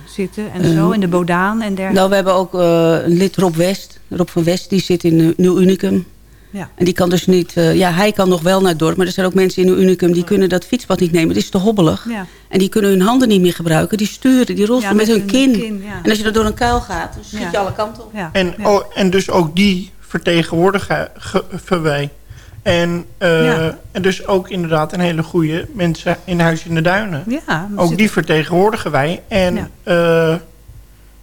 Speaker 8: zitten en zo. En de Bodaan en dergelijke.
Speaker 11: Nou, we hebben ook eh, een lid Rob West. Rob van West, die zit in eh, Nieuw Unicum.
Speaker 8: Ja.
Speaker 11: En die kan dus niet... eh, ja, hij kan nog wel naar het dorp. Maar er zijn ook mensen in Nieuw Unicum die kunnen dat fietspad niet nemen. Het is te hobbelig.
Speaker 8: Ja.
Speaker 11: En die kunnen hun handen niet meer gebruiken. Die sturen die rolstoel
Speaker 8: Ja,
Speaker 11: met,
Speaker 8: met
Speaker 11: hun
Speaker 8: hun
Speaker 11: kin.
Speaker 8: kin, ja.
Speaker 11: En als je er door een kuil gaat, dan schiet
Speaker 8: Ja.
Speaker 11: je alle kanten op.
Speaker 8: Ja.
Speaker 12: En,
Speaker 8: ja.
Speaker 12: oh, en dus ook die vertegenwoordigen ge- wij. En, eh,
Speaker 8: Ja.
Speaker 12: en dus ook inderdaad een hele goede mensen in Huis in de Duinen.
Speaker 8: ja,
Speaker 12: Ook die vertegenwoordigen wij. En
Speaker 8: Ja.
Speaker 12: ja,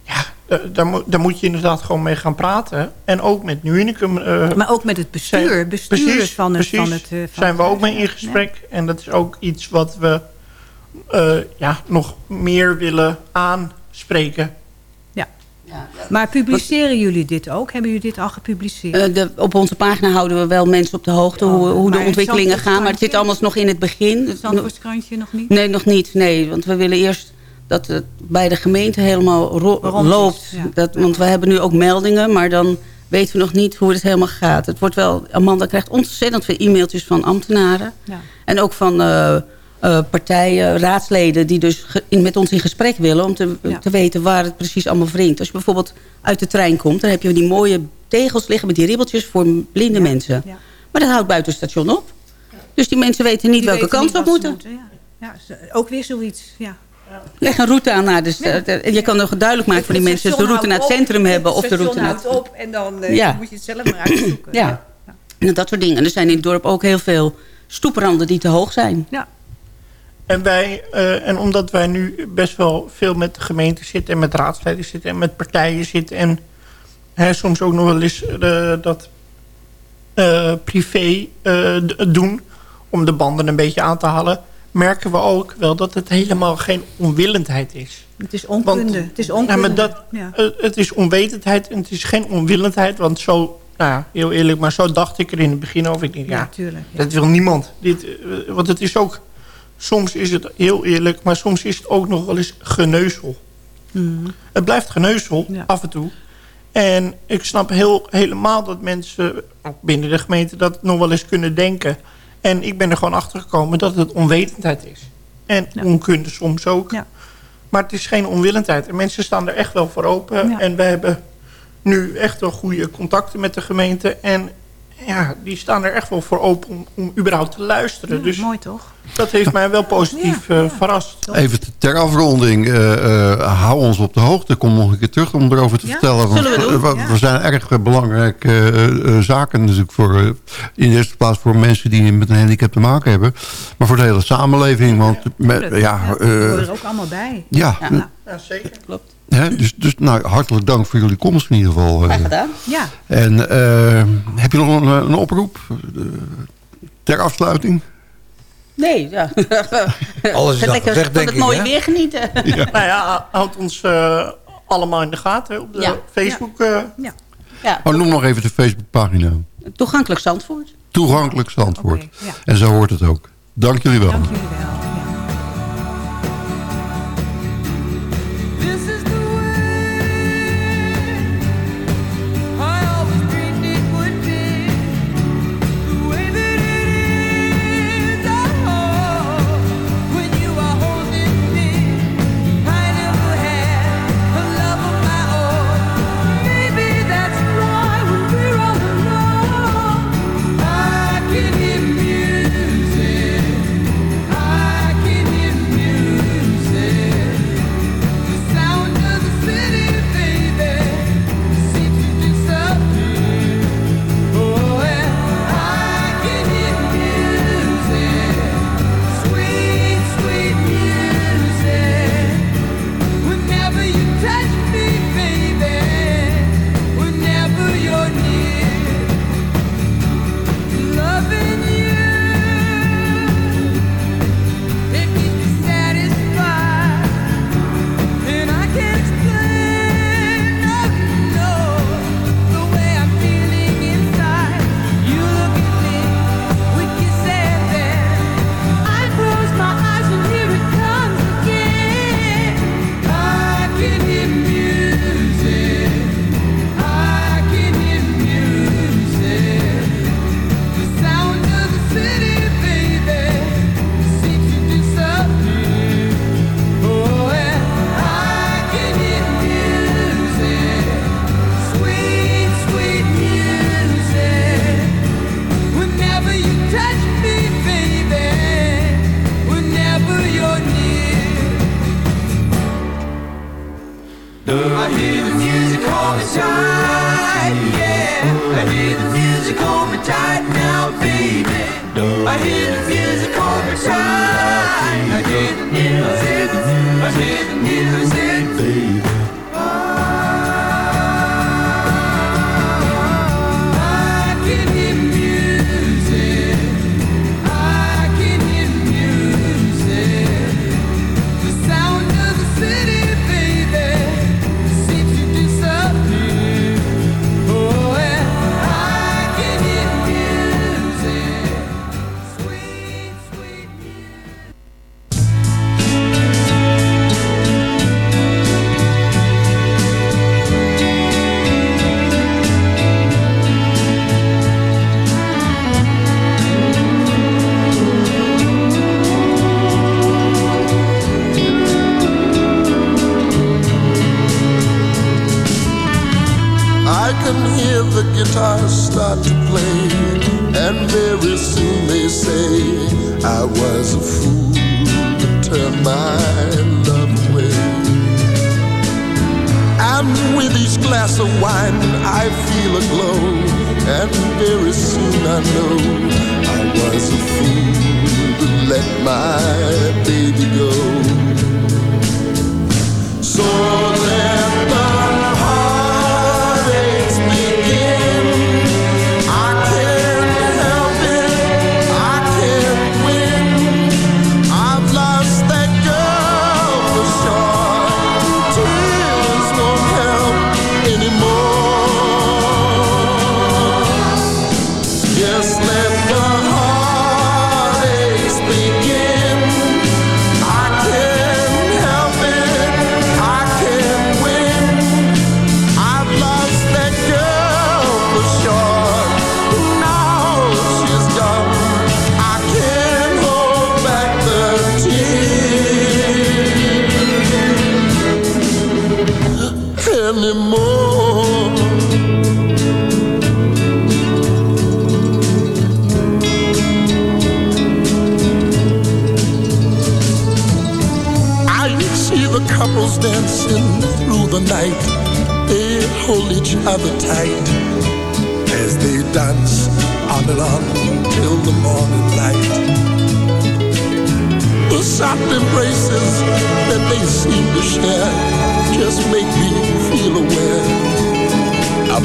Speaker 12: ja da- daar, moet- daar moet je inderdaad gewoon mee gaan praten. En ook met New Unicum. eh,
Speaker 8: maar ook met het bestuur.
Speaker 12: zijn- precies,
Speaker 8: van het,
Speaker 12: precies.
Speaker 8: van het, eh, van
Speaker 12: zijn we ook mee in gesprek. En dat is ook iets wat we eh, ja, nog meer willen aanspreken.
Speaker 8: Ja. Maar publiceren jullie dit ook? Hebben jullie dit al gepubliceerd?
Speaker 11: Eh, de, op onze pagina houden we wel mensen op de hoogte...
Speaker 8: Ja,
Speaker 11: hoe, hoe de ontwikkelingen gaan. Maar het zit allemaal nog in het begin.
Speaker 8: het Zandvoortskrantje nog niet?
Speaker 11: Nee, nog niet. Nee, want we willen eerst dat het bij de gemeente helemaal
Speaker 8: is,
Speaker 11: loopt.
Speaker 8: ja.
Speaker 11: Dat, want we hebben nu ook meldingen, maar dan weten we nog niet hoe het helemaal gaat. Het wordt wel, Amanda krijgt ontzettend veel e-mailtjes van ambtenaren.
Speaker 8: Ja.
Speaker 11: En ook van eh, eh, partijen, raadsleden die dus in, met ons in gesprek willen... om te,
Speaker 8: Ja.
Speaker 11: te weten waar het precies allemaal wringt. Als je bijvoorbeeld uit de trein komt... dan heb je die mooie tegels liggen met die ribbeltjes voor blinde mensen.
Speaker 8: Ja.
Speaker 11: Maar dat houdt buiten het station op. Dus die mensen weten niet
Speaker 8: Die
Speaker 11: welke
Speaker 8: weten
Speaker 11: kant
Speaker 8: niet
Speaker 11: op moeten.
Speaker 8: Ja. Ja, ook weer zoiets. Ja.
Speaker 11: Leg een route aan naar de stad. En je kan nog duidelijk maken voor die mensen... of de route naar het centrum hebben of de route naar het...
Speaker 8: op en dan eh,
Speaker 11: Ja.
Speaker 8: moet je het zelf maar uitzoeken.
Speaker 11: Ja. En dat soort dingen. En er zijn in het dorp ook heel veel stoepranden die te hoog zijn.
Speaker 8: Ja.
Speaker 12: En, wij, eh, en omdat wij nu best wel veel met de gemeente zitten... en met raadsleden zitten en met partijen zitten... en hè, soms ook nog wel eens eh, dat eh, privé doen... om de banden een beetje aan te halen... merken we ook wel dat het helemaal geen onwillendheid is.
Speaker 8: Het is onkunde. het is onkunde.
Speaker 12: Ja, maar dat,
Speaker 8: Ja.
Speaker 12: het is onwetendheid en het is geen onwillendheid. Want zo, nou ja, heel eerlijk, maar zo dacht ik er in het begin over. Ik denk, ja,
Speaker 8: Ja, tuurlijk, ja.
Speaker 12: dat wil niemand. Dit, want het is ook, soms is het heel eerlijk, maar soms is het ook nog wel eens geneuzel.
Speaker 8: Mhm.
Speaker 12: Het blijft geneuzel, af en toe. En ik snap heel, helemaal dat mensen, ook binnen de gemeente, dat nog wel eens kunnen denken. En ik ben er gewoon achter gekomen dat het onwetendheid is. En onkunde soms ook. Maar het is geen onwillendheid. En mensen staan er echt wel voor open.
Speaker 8: Ja.
Speaker 12: En we hebben nu echt wel goede contacten met de gemeente. En ja, die staan er echt wel voor open om, om überhaupt te luisteren.
Speaker 8: Ja,
Speaker 12: dus
Speaker 8: mooi toch?
Speaker 12: dat heeft mij wel positief eh, verrast.
Speaker 7: Even ter afronding, eh, eh, hou ons op de hoogte. Kom nog een keer terug om erover te
Speaker 12: Ja,
Speaker 7: vertellen.
Speaker 12: zullen we doen, ja.
Speaker 7: we zijn erg belangrijke zaken natuurlijk voor, in de eerste plaats voor mensen die met een handicap te maken hebben. Maar voor de hele samenleving. Want met, ja,
Speaker 8: Ja,
Speaker 7: eh,
Speaker 8: we horen er ook allemaal bij.
Speaker 7: ja.
Speaker 12: Ja, zeker.
Speaker 11: Klopt.
Speaker 7: Dus dus nou, hartelijk dank voor jullie komst in ieder geval. eh.
Speaker 11: Graag gedaan.
Speaker 8: Ja.
Speaker 7: En eh, heb je nog een, een oproep eh, ter afsluiting?
Speaker 11: Nee, ja.
Speaker 7: Alles is
Speaker 11: Het
Speaker 7: al
Speaker 11: lekker
Speaker 7: gezegd,
Speaker 11: het mooie
Speaker 7: hè?
Speaker 11: weer genieten.
Speaker 12: Nou ja, houd ons eh, allemaal in de gaten op de
Speaker 11: Ja.
Speaker 12: Facebook. eh.
Speaker 8: Ja.
Speaker 11: Ja.
Speaker 7: Oh, noem nog even de Facebookpagina.
Speaker 11: Toegankelijk Zandvoort.
Speaker 7: Toegankelijk Zandvoort.
Speaker 11: ja.
Speaker 7: En zo hoort het ook. Dank jullie wel.
Speaker 14: This is the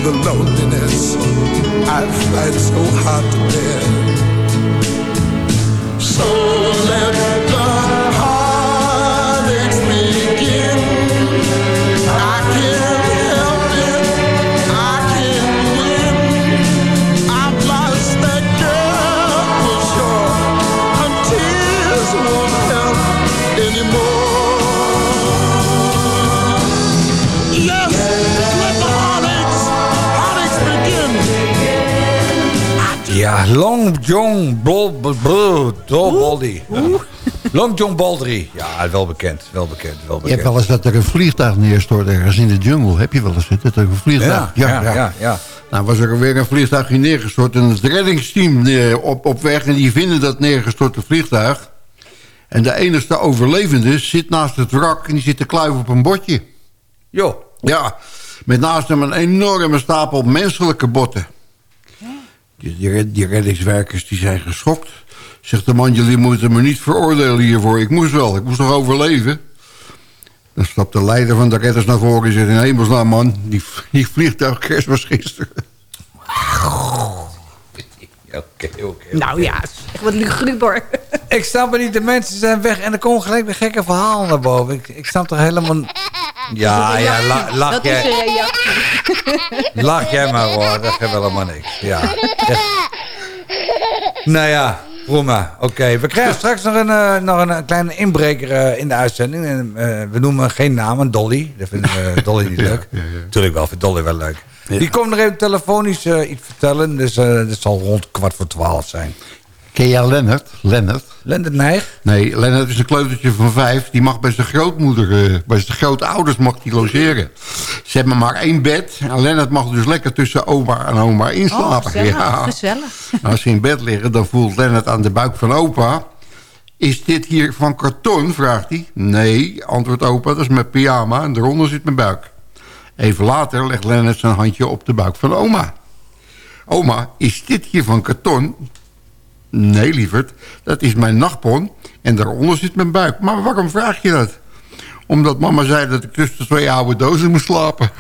Speaker 14: the loneliness I find so hard to bear.
Speaker 6: Long Bol- Baldy. Long John Baldry. Ja, wel bekend, wel bekend, wel
Speaker 7: Je
Speaker 6: bekend.
Speaker 7: hebt wel eens dat er een vliegtuig neerstort ergens in de jungle. Heb je wel eens dat er een vliegtuig...
Speaker 6: Ja, ja, ja, ja.
Speaker 7: Nou was er weer een vliegtuigje neergestort. En het reddingsteam eh, op, op weg. En die vinden dat neergestorte vliegtuig. En de enige overlevende zit naast het wrak. En die zit te kluiven op een botje.
Speaker 6: Jo.
Speaker 7: Ja, met naast hem een enorme stapel menselijke botten. Die, die, die reddingswerkers die zijn geschokt. Zegt de man, jullie moeten me niet veroordelen hiervoor. Ik moest wel, ik moest nog overleven. Dan stapt de leider van de redders naar voren en zegt... in hemelsnaam man, die, die vliegtuigkerst was gisteren.
Speaker 6: Oké, oké.
Speaker 8: Nou ja, echt wat luguber.
Speaker 6: Ik snap het niet, de mensen zijn weg en er komen gelijk weer gekke verhalen naar boven. Ik, ik snap toch helemaal... Ja, ja, la- lach
Speaker 8: Dat
Speaker 6: jij. Lach jij maar hoor, dat geeft helemaal niks. Ja. nou ja, prima. Oké, we krijgen straks nog een, eh, nog een, kleine inbreker eh, in de uitzending. En, eh, we noemen geen naam, een Dolly. Dat vinden we Dolly niet leuk. Tuurlijk wel, vindt Dolly wel leuk. Die komt nog even telefonisch iets vertellen. Dus dat zal rond kwart voor twaalf zijn.
Speaker 7: Ken jij Lennart? Lennart?
Speaker 6: Lennart Nijg?
Speaker 7: Nee, Lennart is een kleutertje van vijf. Die mag bij zijn grootmoeder, eh, bij zijn grootouders mag die logeren. Ze hebben maar één bed. En Lennart mag dus lekker tussen oma en oma inslapen.
Speaker 8: Oh, gezellig, gezellig.
Speaker 7: Als ze in bed liggen, dan voelt Lennart aan de buik van opa... Is dit hier van karton, vraagt hij. Nee, antwoordt opa, dat is mijn pyjama en eronder zit mijn buik. Even later legt Lennart zijn handje op de buik van oma. Oma, is dit hier van karton? Nee, lieverd, dat is mijn nachtpon en daaronder zit mijn buik. Maar waarom vraag je dat? Omdat mama zei dat ik tussen twee oude dozen moest slapen.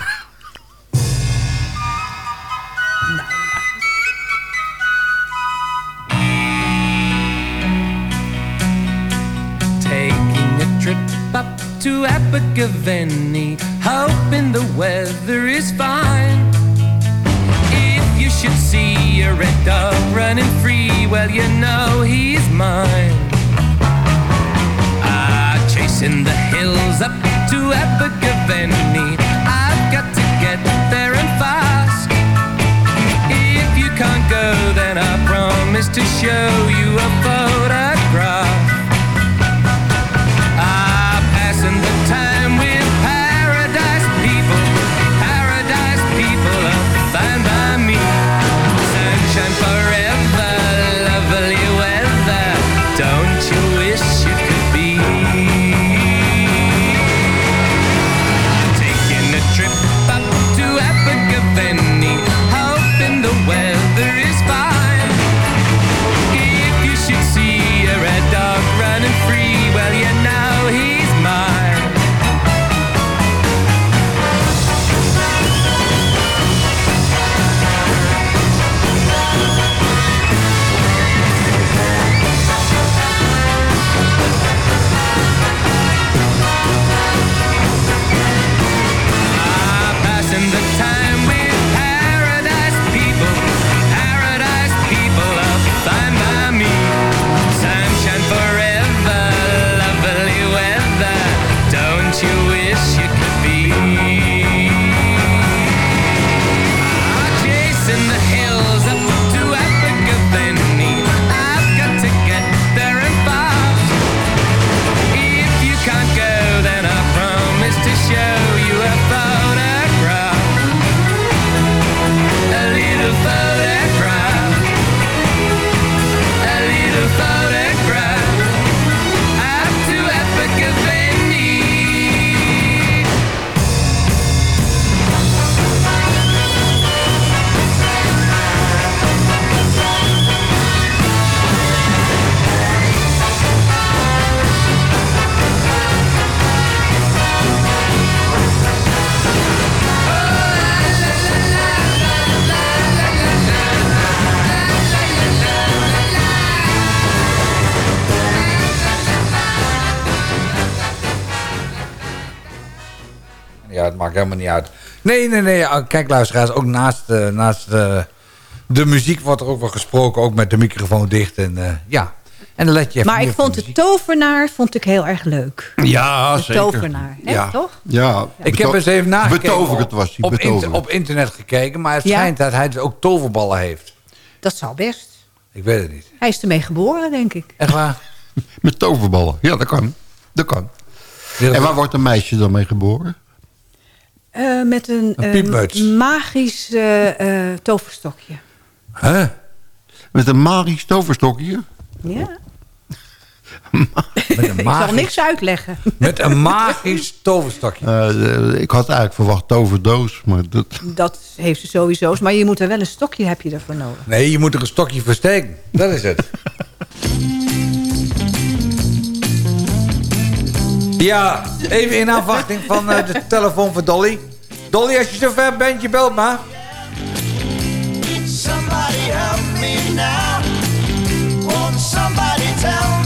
Speaker 15: Up to Abergavenny, hoping the weather is fine. Should see a red dog running free, well, you know he's mine. Ah, chasing the hills up to Abergavenny, I've got to get there and fast. If you can't go, then I promise to show you a photograph.
Speaker 6: Maakt helemaal niet uit. Nee, nee, nee. ah, Kijk, luisteraars, ook naast, eh, naast eh, de muziek wordt er ook wel gesproken. Ook met de microfoon dicht. En eh, ja, en dan let je even
Speaker 8: Maar ik vond de tovenaar vond ik heel erg leuk.
Speaker 7: Ja,
Speaker 8: de
Speaker 7: zeker.
Speaker 8: tovenaar, hè,
Speaker 7: Ja.
Speaker 8: toch?
Speaker 7: Ja,
Speaker 6: Ik heb eens even nagekeken.
Speaker 7: Betoverend
Speaker 6: op-
Speaker 7: was hij,
Speaker 6: op, inter- op internet gekeken, maar het
Speaker 8: Ja.
Speaker 6: schijnt dat hij dus ook toverballen heeft.
Speaker 8: Dat zou best.
Speaker 6: Ik weet het niet.
Speaker 8: Hij is ermee geboren, denk ik.
Speaker 6: Echt waar?
Speaker 7: Met toverballen. Ja, dat kan. Dat kan. En waar wordt een meisje dan mee geboren?
Speaker 8: Eh, met een, eh, magisch eh, toverstokje.
Speaker 7: Huh? Met een magisch toverstokje?
Speaker 8: Ja.
Speaker 6: Met een
Speaker 8: Ik zal niks uitleggen.
Speaker 6: Met een magisch toverstokje.
Speaker 7: Eh, ik had eigenlijk verwacht toverdoos, maar dat...
Speaker 8: Dat heeft ze sowieso. Maar je moet er wel een stokje heb je ervoor nodig.
Speaker 6: Nee, je moet er een stokje versteken. Dat is het. Ja, even in afwachting van eh, de telefoon van Dolly. Dolly, als je zover bent, je belt maar.
Speaker 16: Somebody help me now. Won't somebody tell me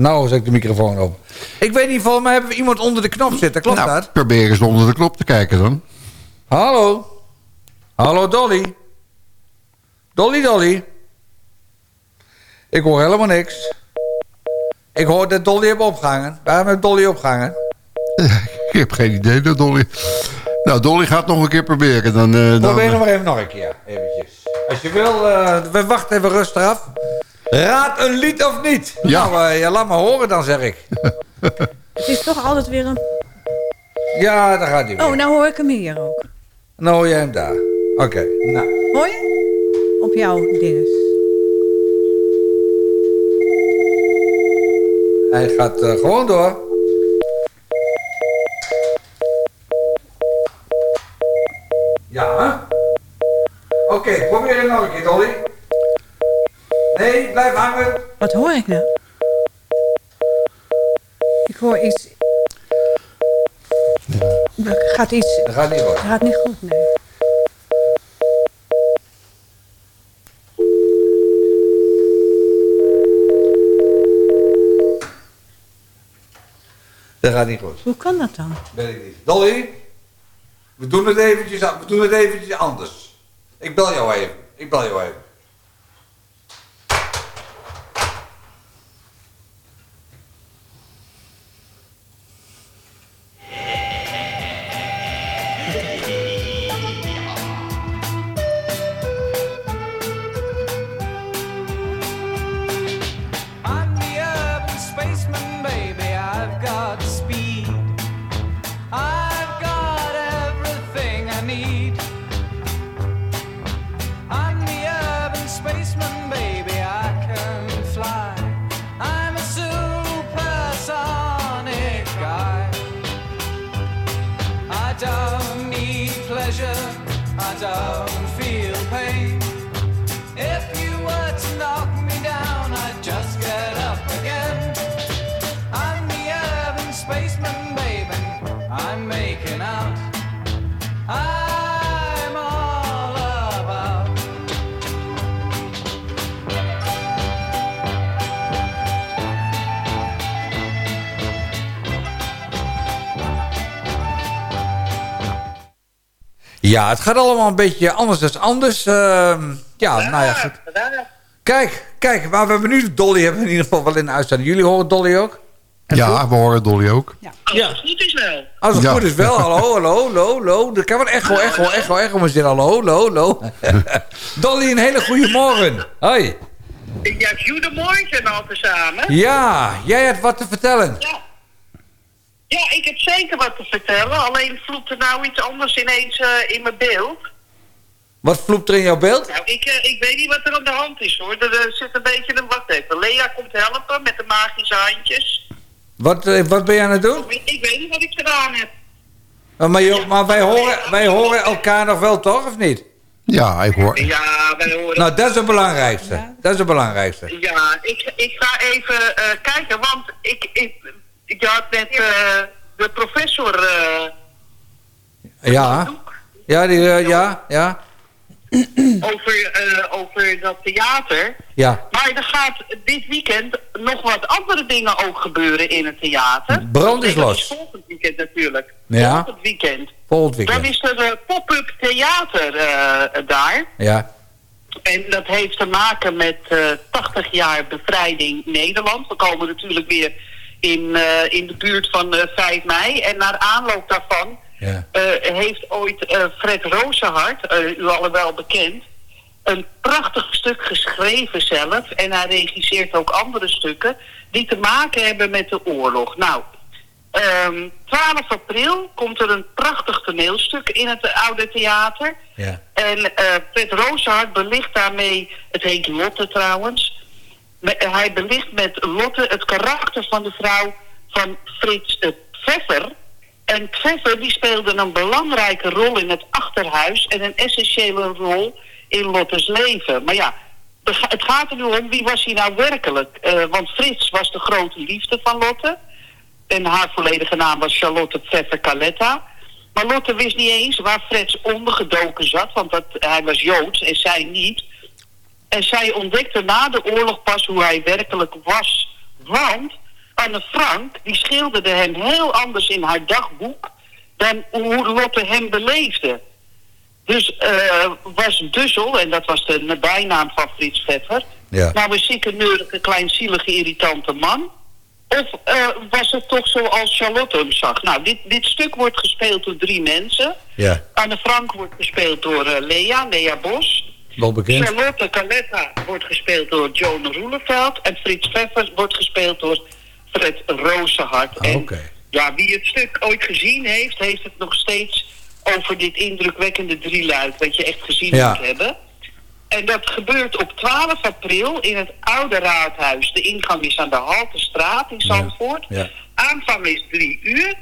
Speaker 6: Nou, zet ik de microfoon op. Ik weet niet, volgens mij hebben we iemand onder de knop zitten. Klopt
Speaker 7: nou,
Speaker 6: dat?
Speaker 7: probeer eens onder de knop te kijken dan.
Speaker 6: Hallo? Hallo, Dolly? Dolly, Dolly? Ik hoor helemaal niks. Ik hoor dat Dolly heeft opgehangen. Waarom heeft Dolly opgehangen?
Speaker 7: Ik heb geen idee, dat Dolly... Nou, Dolly gaat nog een keer proberen. Dan, eh, dan,
Speaker 6: Probeer nog maar even nog een keer. Eventjes. Als je wil, eh, we wachten even rustig af. Raad een lied of niet?
Speaker 7: Ja.
Speaker 6: Nou, eh, ja, laat maar horen dan, zeg ik.
Speaker 8: Het is toch altijd weer een...
Speaker 6: Ja, daar gaat hij weer.
Speaker 8: Oh, nou hoor ik hem hier ook.
Speaker 6: Nou hoor jij hem daar. Oké, nou.
Speaker 8: Hoor je? Op jouw dinges.
Speaker 6: Hij gaat eh, gewoon door. Ja. Oké, probeer het nog een keer, Dolly. Nee, blijf hangen.
Speaker 8: Wat hoor ik nou? Ik hoor iets... Er gaat iets...
Speaker 6: Dat gaat niet goed.
Speaker 8: Dat gaat niet goed, nee.
Speaker 6: Dat gaat niet goed.
Speaker 8: Hoe kan dat dan?
Speaker 6: Weet ik niet. Dolly, we doen het eventjes, we doen het eventjes anders. Ik bel jou even. Ik bel jou even. Ja, het gaat allemaal een beetje anders dan anders. Ehm, ja, nou ja, goed. Kijk, kijk, maar we hebben nu Dolly hebben we in ieder geval wel in de uitzending. Jullie horen Dolly ook?
Speaker 7: Ja, we horen Dolly ook.
Speaker 17: Als het goed is wel.
Speaker 6: Als het
Speaker 7: Ja.
Speaker 6: goed is wel, hallo, hallo, hallo, hallo. Er kan wel echo, echo, echo, echo, maar zit hallo, hallo, hallo. Dolly, een hele goede morgen. Hoi.
Speaker 17: Ja, goedemorgen al tezamen.
Speaker 6: Ja, jij hebt wat te vertellen.
Speaker 17: Ja, ik heb zeker wat te vertellen. Alleen vloept er nou iets anders ineens eh, in mijn beeld.
Speaker 6: Wat vloept er in jouw beeld?
Speaker 17: Nou, ik, eh, ik weet niet wat er aan de hand is hoor. Er, eh, zit een beetje een... Wacht even. Lea komt helpen met de magische handjes.
Speaker 6: Wat, wat ben je aan het doen?
Speaker 17: Ik, ik weet niet wat ik gedaan heb.
Speaker 6: Oh, Maar, joh, maar wij, horen, wij horen elkaar nog wel, toch? Of niet?
Speaker 7: Ja, ik hoor.
Speaker 17: Ja, wij horen...
Speaker 6: Nou, dat is het belangrijkste. Dat is het belangrijkste.
Speaker 17: Ja, ik, ik ga even eh, kijken, want ik, ik, ik had net eh, de professor... eh,
Speaker 6: Ja. Ja, die, eh, ja, ja,
Speaker 17: over, over dat theater.
Speaker 6: ja.
Speaker 17: Maar er gaat dit weekend nog wat andere dingen ook gebeuren in het theater.
Speaker 6: Brand is los.
Speaker 17: volgend weekend natuurlijk.
Speaker 6: Ja.
Speaker 17: Volgend weekend.
Speaker 6: Volgend
Speaker 17: Dan
Speaker 6: weekend.
Speaker 17: is er pop-up theater daar.
Speaker 6: Ja.
Speaker 17: En dat heeft te maken met eh 80 jaar bevrijding Nederland. We komen natuurlijk weer in, eh, in de buurt van eh 5 mei. En naar aanloop daarvan
Speaker 6: Ja.
Speaker 17: eh, heeft ooit eh, Fred Rozenhart, eh, u allen wel bekend, een prachtig stuk geschreven zelf. En hij regisseert ook andere stukken die te maken hebben met de oorlog. Nou, ehm 12 april komt er een prachtig toneelstuk in het Oude Theater.
Speaker 6: Ja.
Speaker 17: En eh Fred Rozenhart belicht daarmee, het heet Lotte trouwens. Hij belicht met Lotte het karakter van de vrouw van Frits Pfeffer. En Pfeffer die speelde een belangrijke rol in het achterhuis en een essentiële rol in Lottes leven. Maar ja, het gaat er nu om wie was hij nou werkelijk? Eh, want Frits was de grote liefde van Lotte. En haar volledige naam was Charlotte Pfeffer Caletta. Maar Lotte wist niet eens waar Freds ondergedoken zat, want dat, hij was Joods en zij niet. En zij ontdekte na de oorlog pas hoe hij werkelijk was. Want Anne Frank, die schilderde hem heel anders in haar dagboek dan hoe Lotte hem beleefde. Dus eh, was Dussel, en dat was de bijnaam van Frits
Speaker 6: Ja.
Speaker 17: nou een zieke, neurige, kleinzielige, irritante man? Of eh, was het toch zoals Charlotte hem zag? Nou, dit, dit stuk wordt gespeeld door drie mensen.
Speaker 6: Ja.
Speaker 17: Anne Frank wordt gespeeld door eh, Lea, Lea Bos.
Speaker 6: Wel bekend.
Speaker 17: Charlotte Caletta wordt gespeeld door Joan Roeleveld. En Frits Pfeffer wordt gespeeld door Fred Rozenhart.
Speaker 6: Ah,
Speaker 17: En ja, wie het stuk ooit gezien heeft, heeft het nog steeds over dit indrukwekkende drieluik. Wat je echt gezien
Speaker 6: Ja.
Speaker 17: moet hebben. En dat gebeurt op 12 april in het Oude Raadhuis. De ingang is aan de Haltestraat in Zandvoort.
Speaker 6: Ja.
Speaker 17: Aanvang is drie uur.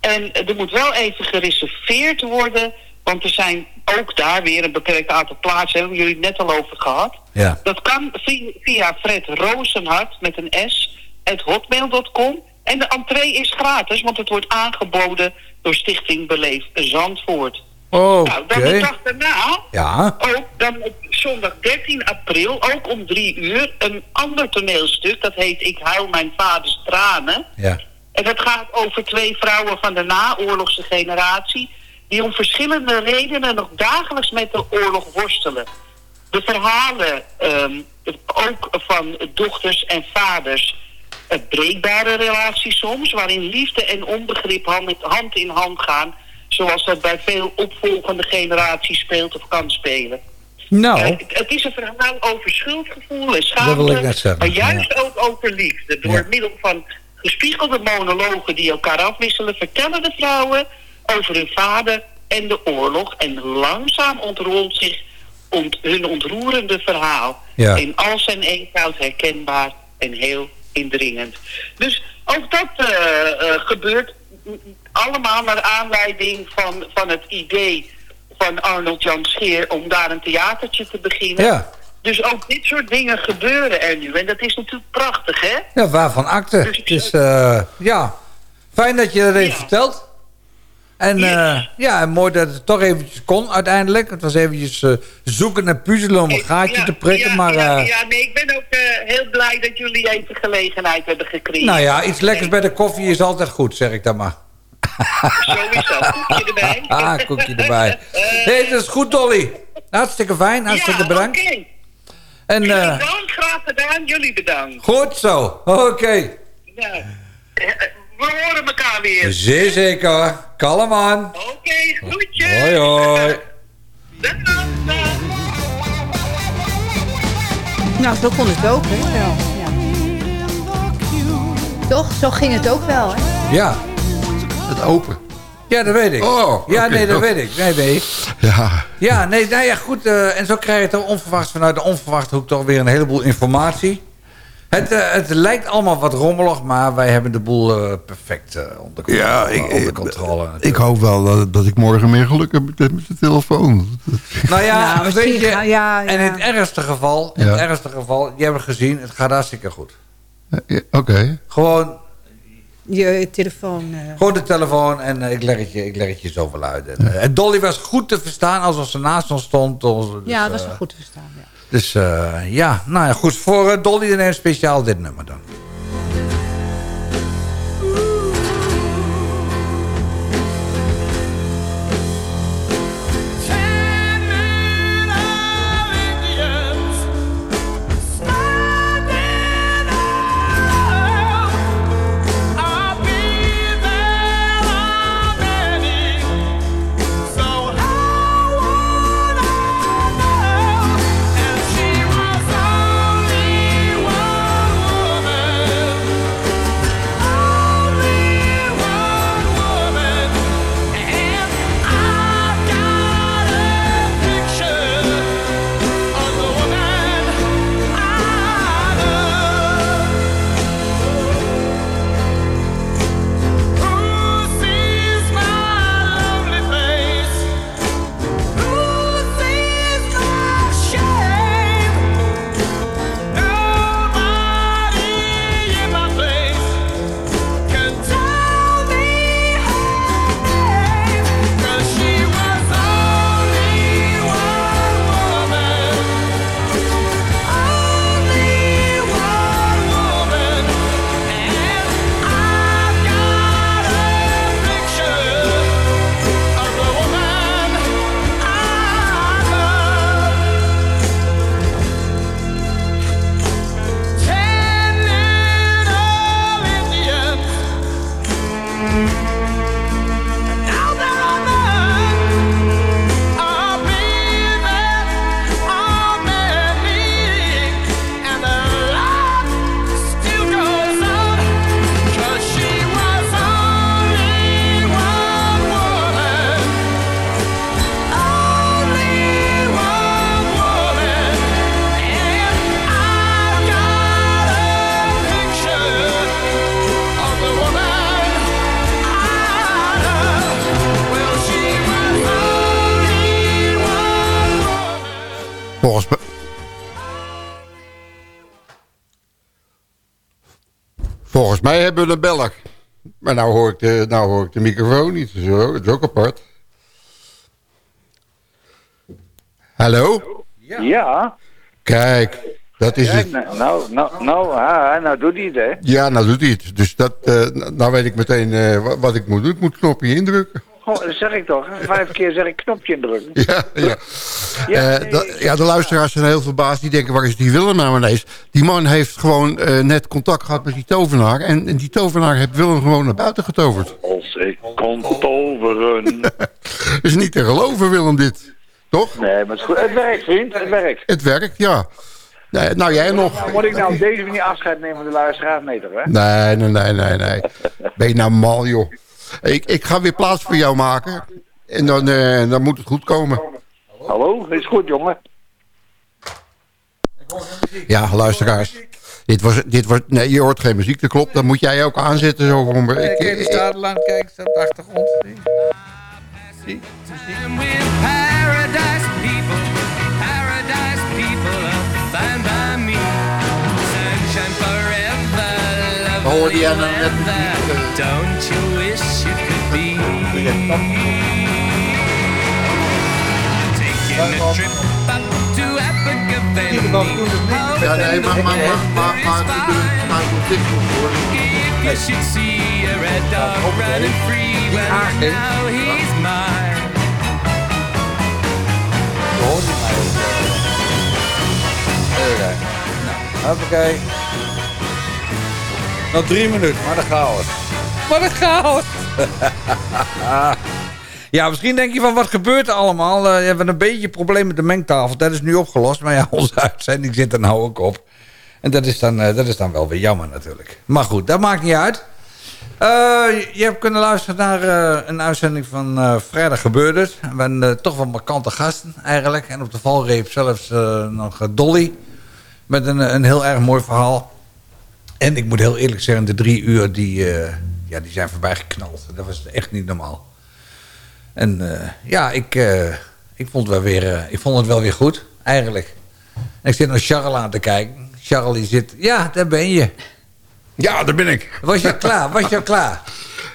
Speaker 17: En er moet wel even gereserveerd worden. Want er zijn ook daar weer een beperkt aantal plaatsen. Hebben jullie het net al over gehad.
Speaker 6: Ja.
Speaker 17: Dat kan via, Fred Rozenhart met een S. at hotmail.com. En de entree is gratis, want het wordt aangeboden door Stichting Beleef Zandvoort.
Speaker 6: Oké.
Speaker 17: Nou, dan de dag daarna,
Speaker 6: Ja.
Speaker 17: ook dan op zondag 13 april, ook om drie uur, een ander toneelstuk. Dat heet Ik huil mijn vaders tranen.
Speaker 6: Ja.
Speaker 17: En dat gaat over twee vrouwen van de naoorlogse generatie... die om verschillende redenen nog dagelijks met de oorlog worstelen. De verhalen, ehm, ook van dochters en vaders... eh, breekbare relaties soms, waarin liefde en onbegrip hand, in hand gaan... zoals dat bij veel opvolgende generaties speelt of kan spelen.
Speaker 6: Nou,
Speaker 17: Eh, het, is een verhaal over schuldgevoel en
Speaker 6: Dat wil ik
Speaker 17: schaamte,
Speaker 6: net zeggen,
Speaker 17: maar juist ook over liefde. Door
Speaker 6: Ja.
Speaker 17: middel van gespiegelde monologen die elkaar afwisselen, vertellen de vrouwen over hun vader en de oorlog. En langzaam ontrolt zich ont- hun ontroerende verhaal.
Speaker 6: Ja.
Speaker 17: In al zijn eenvoud herkenbaar en heel indringend. Dus ook dat eh, eh, gebeurt allemaal naar aanleiding van, van het idee van Arnold Jan Scheer om daar een theatertje te beginnen.
Speaker 6: Ja.
Speaker 17: Dus ook dit soort dingen gebeuren er nu. En dat is natuurlijk prachtig, hè?
Speaker 6: ja, waarvan akte.
Speaker 17: Dus
Speaker 6: Het is, eh, ja, fijn dat je dat even vertelt. En ja. ja, en mooi dat het toch eventjes kon uiteindelijk. Het was eventjes eh, zoeken naar puzzelen om een gaatje te prikken.
Speaker 17: ja,
Speaker 6: maar
Speaker 17: ja,
Speaker 6: eh,
Speaker 17: ja, nee, ik ben ook eh, heel blij dat jullie even gelegenheid hebben gekregen.
Speaker 6: nou ja, iets lekkers bij de koffie is altijd goed, zeg ik dan maar.
Speaker 17: Sowieso, koekje erbij.
Speaker 6: Ah, koekje erbij. Nee, dat is goed, Dolly. Hartstikke fijn, hartstikke
Speaker 17: ja,
Speaker 6: bedankt.
Speaker 17: oké.
Speaker 6: En, eh,
Speaker 17: graag gedaan. Jullie bedankt.
Speaker 6: goed zo, oké.
Speaker 17: Ja. We horen elkaar weer.
Speaker 6: Zeer zeker. Kalm aan.
Speaker 17: Oké, groetjes.
Speaker 6: Hoi, hoi.
Speaker 8: Nou, zo kon het ook, hè? Ja. Toch? Zo ging het ook wel, hè?
Speaker 6: Ja.
Speaker 7: Het open.
Speaker 6: Ja, dat weet ik.
Speaker 7: Oh,
Speaker 6: ja, nee, dat
Speaker 7: Oh.
Speaker 6: weet ik. Nee, nee.
Speaker 7: Ja.
Speaker 6: Ja, nee, nou ja, goed. eh, en zo krijg je toch onverwachts vanuit de onverwachte hoek toch weer een heleboel informatie. Het, eh, het lijkt allemaal wat rommelig, maar wij hebben de boel eh, perfect eh, onder, controle,
Speaker 7: Ja, ik,
Speaker 6: onder
Speaker 7: ik,
Speaker 6: controle.
Speaker 7: ik hoop wel dat, dat ik morgen meer geluk heb met, de- met de telefoon.
Speaker 6: Nou ja,
Speaker 8: Nou, misschien
Speaker 6: weet je,
Speaker 8: ga- ja,
Speaker 6: en in
Speaker 8: ja.
Speaker 6: het ergste geval, in
Speaker 7: Ja.
Speaker 6: het ergste geval, je hebt het gezien, het gaat hartstikke goed.
Speaker 7: Ja, Oké.
Speaker 6: Gewoon,
Speaker 8: Je telefoon...
Speaker 6: gewoon de telefoon en ik, leg het je, ik leg het je zo wel uit. En, en Dolly was goed te verstaan alsof ze naast ons stond. Dus,
Speaker 8: ja, dat is
Speaker 6: eh,
Speaker 8: wel goed te verstaan, ja.
Speaker 6: Dus eh, ja, nou ja, goed. Voor eh, Dolly even speciaal dit nummer dan.
Speaker 7: Mij hebben een beller. Maar nou hoor ik de, nou hoor ik de microfoon niet. Ook- dat is ook apart. Hallo?
Speaker 18: Ja.
Speaker 7: Kijk, dat is het.
Speaker 18: nou, nou, nou, nou, ah, nou doet hij het, hè?
Speaker 7: Ja, nou doet hij het. Dus dat, eh, nou weet ik meteen eh, wa- wat ik moet doen. Ik moet knopje indrukken.
Speaker 18: Oh, dat zeg ik toch. Vijf keer zeg ik knopje indrukken.
Speaker 7: Ja, ja.
Speaker 18: Ja,
Speaker 7: Eh, ja, de luisteraars zijn heel verbaasd. Die denken, waar is die Willem nou ineens? Die man heeft gewoon eh, net contact gehad met die tovenaar. En, en die tovenaar heeft Willem gewoon naar buiten getoverd.
Speaker 18: Als ik kon toveren.
Speaker 7: Is niet te geloven, Willem, dit. Toch?
Speaker 18: Nee, maar het is goed. Het werkt, vriend. Het werkt.
Speaker 7: Het werkt, ja. Nee, nou, jij nog.
Speaker 18: Nou, moet ik nou op deze manier afscheid nemen van de luisteraars? Nee, toch, hè?
Speaker 7: Nee, nee, nee, nee, nee. Ben je nou mal, joh. Ik, ik ga weer plaats voor jou maken. En dan, eh, dan moet het goed komen.
Speaker 18: Hallo, is goed, jongen.
Speaker 7: Ja, luisteraars. Dit was, dit was, nee, je hoort geen muziek, dat klopt. Dan moet jij ook aanzetten. Zo, om, ik,
Speaker 6: Kijk,
Speaker 7: ik-
Speaker 6: de staat kijk, staat op de achtergrond. Zie.
Speaker 10: Paradise people, paradise people are fine by me. Sunshine forever,
Speaker 7: Dan hoorde jij nou net
Speaker 10: forever. Don't you Trip to Africa, maar,
Speaker 7: Ja, nee, maar, maar, maar, maar, maar, maar, maar,
Speaker 1: You should see a red dog running free, now he's mine.
Speaker 6: Hoor? Oké. Nog drie minuten, maar de chaos. Maar dan chaos. Ja, misschien denk je van wat gebeurt er allemaal? Eh, we hebben een beetje probleem met de mengtafel. Dat is nu opgelost, maar ja, onze uitzending zit er nou ook op. En dat is dan, eh, dat is dan wel weer jammer natuurlijk. Maar goed, dat maakt niet uit. Eh, je- hebt kunnen luisteren naar een uitzending van Vrijdag Gebeurde het. We hebben toch wel markante gasten eigenlijk. En op de valreep zelfs nog Dolly. Met een, een heel erg mooi verhaal. En ik moet heel eerlijk zeggen, de drie uur die, ja, die zijn voorbij geknald. Dat was echt niet normaal. En eh, ja, ik, eh, ik, vond het wel weer, eh, ik vond het wel weer goed, eigenlijk. En ik zit naar Charles aan te kijken. Charles die zit, ja, daar ben je.
Speaker 7: Ja, daar ben ik.
Speaker 6: Was je klaar? Was je klaar?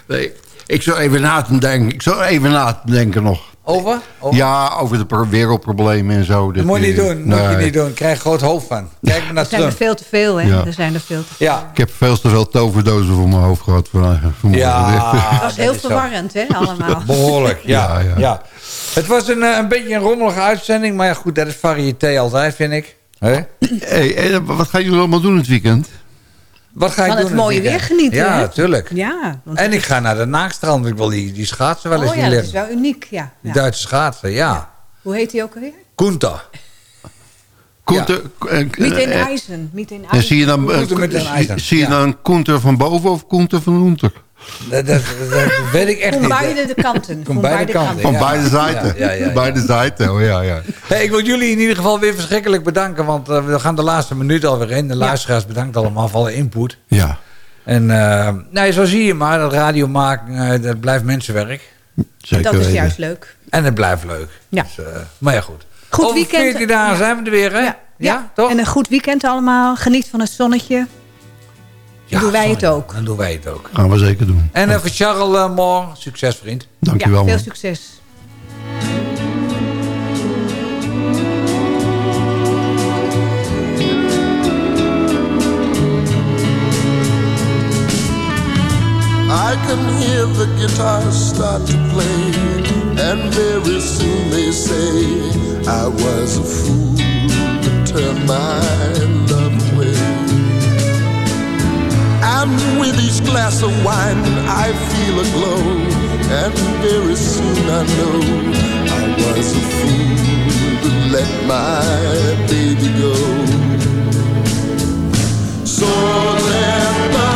Speaker 7: Nee, ik zou even na te denken. Ik zou even na te denken nog.
Speaker 6: Over? Over?
Speaker 7: Ja, over de pro- wereldproblemen en zo.
Speaker 6: Dat moet je niet doen, moet je
Speaker 7: nee.
Speaker 6: niet doen. Ik krijg een groot hoofd van. Kijk maar naar
Speaker 8: Er zijn er veel te veel, hè?
Speaker 7: Ja.
Speaker 8: Er zijn er veel te veel.
Speaker 6: Ja.
Speaker 7: Ik heb veel te veel toverdozen voor mijn hoofd gehad vandaag. vanmorgen.
Speaker 6: Ja,
Speaker 8: Dat was heel verwarrend, hè, allemaal.
Speaker 6: Behoorlijk, ja,
Speaker 7: Ja,
Speaker 6: ja,
Speaker 7: ja.
Speaker 6: Het was een, eh, een beetje een rommelige uitzending. Maar ja, goed, dat is variété altijd, vind ik. Hè?
Speaker 7: Hey, eh, wat gaan jullie allemaal doen het weekend?
Speaker 6: Wat ga je
Speaker 8: Van
Speaker 6: doen?
Speaker 8: het mooie weer genieten,
Speaker 6: Ja,
Speaker 8: hè?
Speaker 6: natuurlijk.
Speaker 8: Ja. Want
Speaker 6: En ik ga naar de Naakstrand. Ik wil die, die schaatsen wel eens
Speaker 8: oh
Speaker 6: zien
Speaker 8: ja, dat
Speaker 6: liggen.
Speaker 8: is wel uniek, ja.
Speaker 6: Die. Duitse schaatsen, ja.
Speaker 8: Hoe heet die ook alweer?
Speaker 6: Kunta.
Speaker 7: Koenter, eh,
Speaker 8: Miet in
Speaker 7: eh,
Speaker 8: IJzen. Miet in
Speaker 7: En
Speaker 8: IJzen.
Speaker 7: zie je dan, eh,
Speaker 6: Koenter
Speaker 7: zie je dan Koenter van boven of Koenter van onder?
Speaker 6: Dat, dat, dat weet ik echt
Speaker 8: Van
Speaker 6: niet.
Speaker 8: beide de kanten.
Speaker 6: Van beide kanten.
Speaker 7: Van beide zijden.
Speaker 6: Ja, ja, ja, ja.
Speaker 7: Beide zijden, oh, ja, ja.
Speaker 6: Hey, ik wil jullie in ieder geval weer verschrikkelijk bedanken. Want eh, we gaan de laatste minuut alweer in. De luisteraars bedankt allemaal voor alle input.
Speaker 7: Ja.
Speaker 6: En eh, nou, zo zie je maar. Dat radio maken, eh, dat blijft mensenwerk.
Speaker 7: Zeker
Speaker 8: Dat is
Speaker 7: weten.
Speaker 8: juist leuk.
Speaker 6: En het blijft leuk.
Speaker 8: Ja.
Speaker 6: Dus, eh, maar ja, goed.
Speaker 8: Goed
Speaker 6: Over
Speaker 8: weekend.
Speaker 6: 14 dagen
Speaker 8: Ja.
Speaker 6: zijn we er weer, hè?
Speaker 8: Ja.
Speaker 6: Ja, toch?
Speaker 8: En een goed weekend allemaal. Geniet van het zonnetje.
Speaker 6: Ja,
Speaker 8: doen wij het ook.
Speaker 6: Dan doen wij het ook.
Speaker 7: Gaan we zeker doen.
Speaker 6: En even Charles uh. Succes, vriend.
Speaker 7: Dankjewel.
Speaker 8: ja, veel
Speaker 7: man.
Speaker 8: succes.
Speaker 14: I can hear the guitar start to play, and very soon they say I was a fool to turn my And with each glass of wine I feel a glow. And very soon I know I was a fool to let my baby go. So let the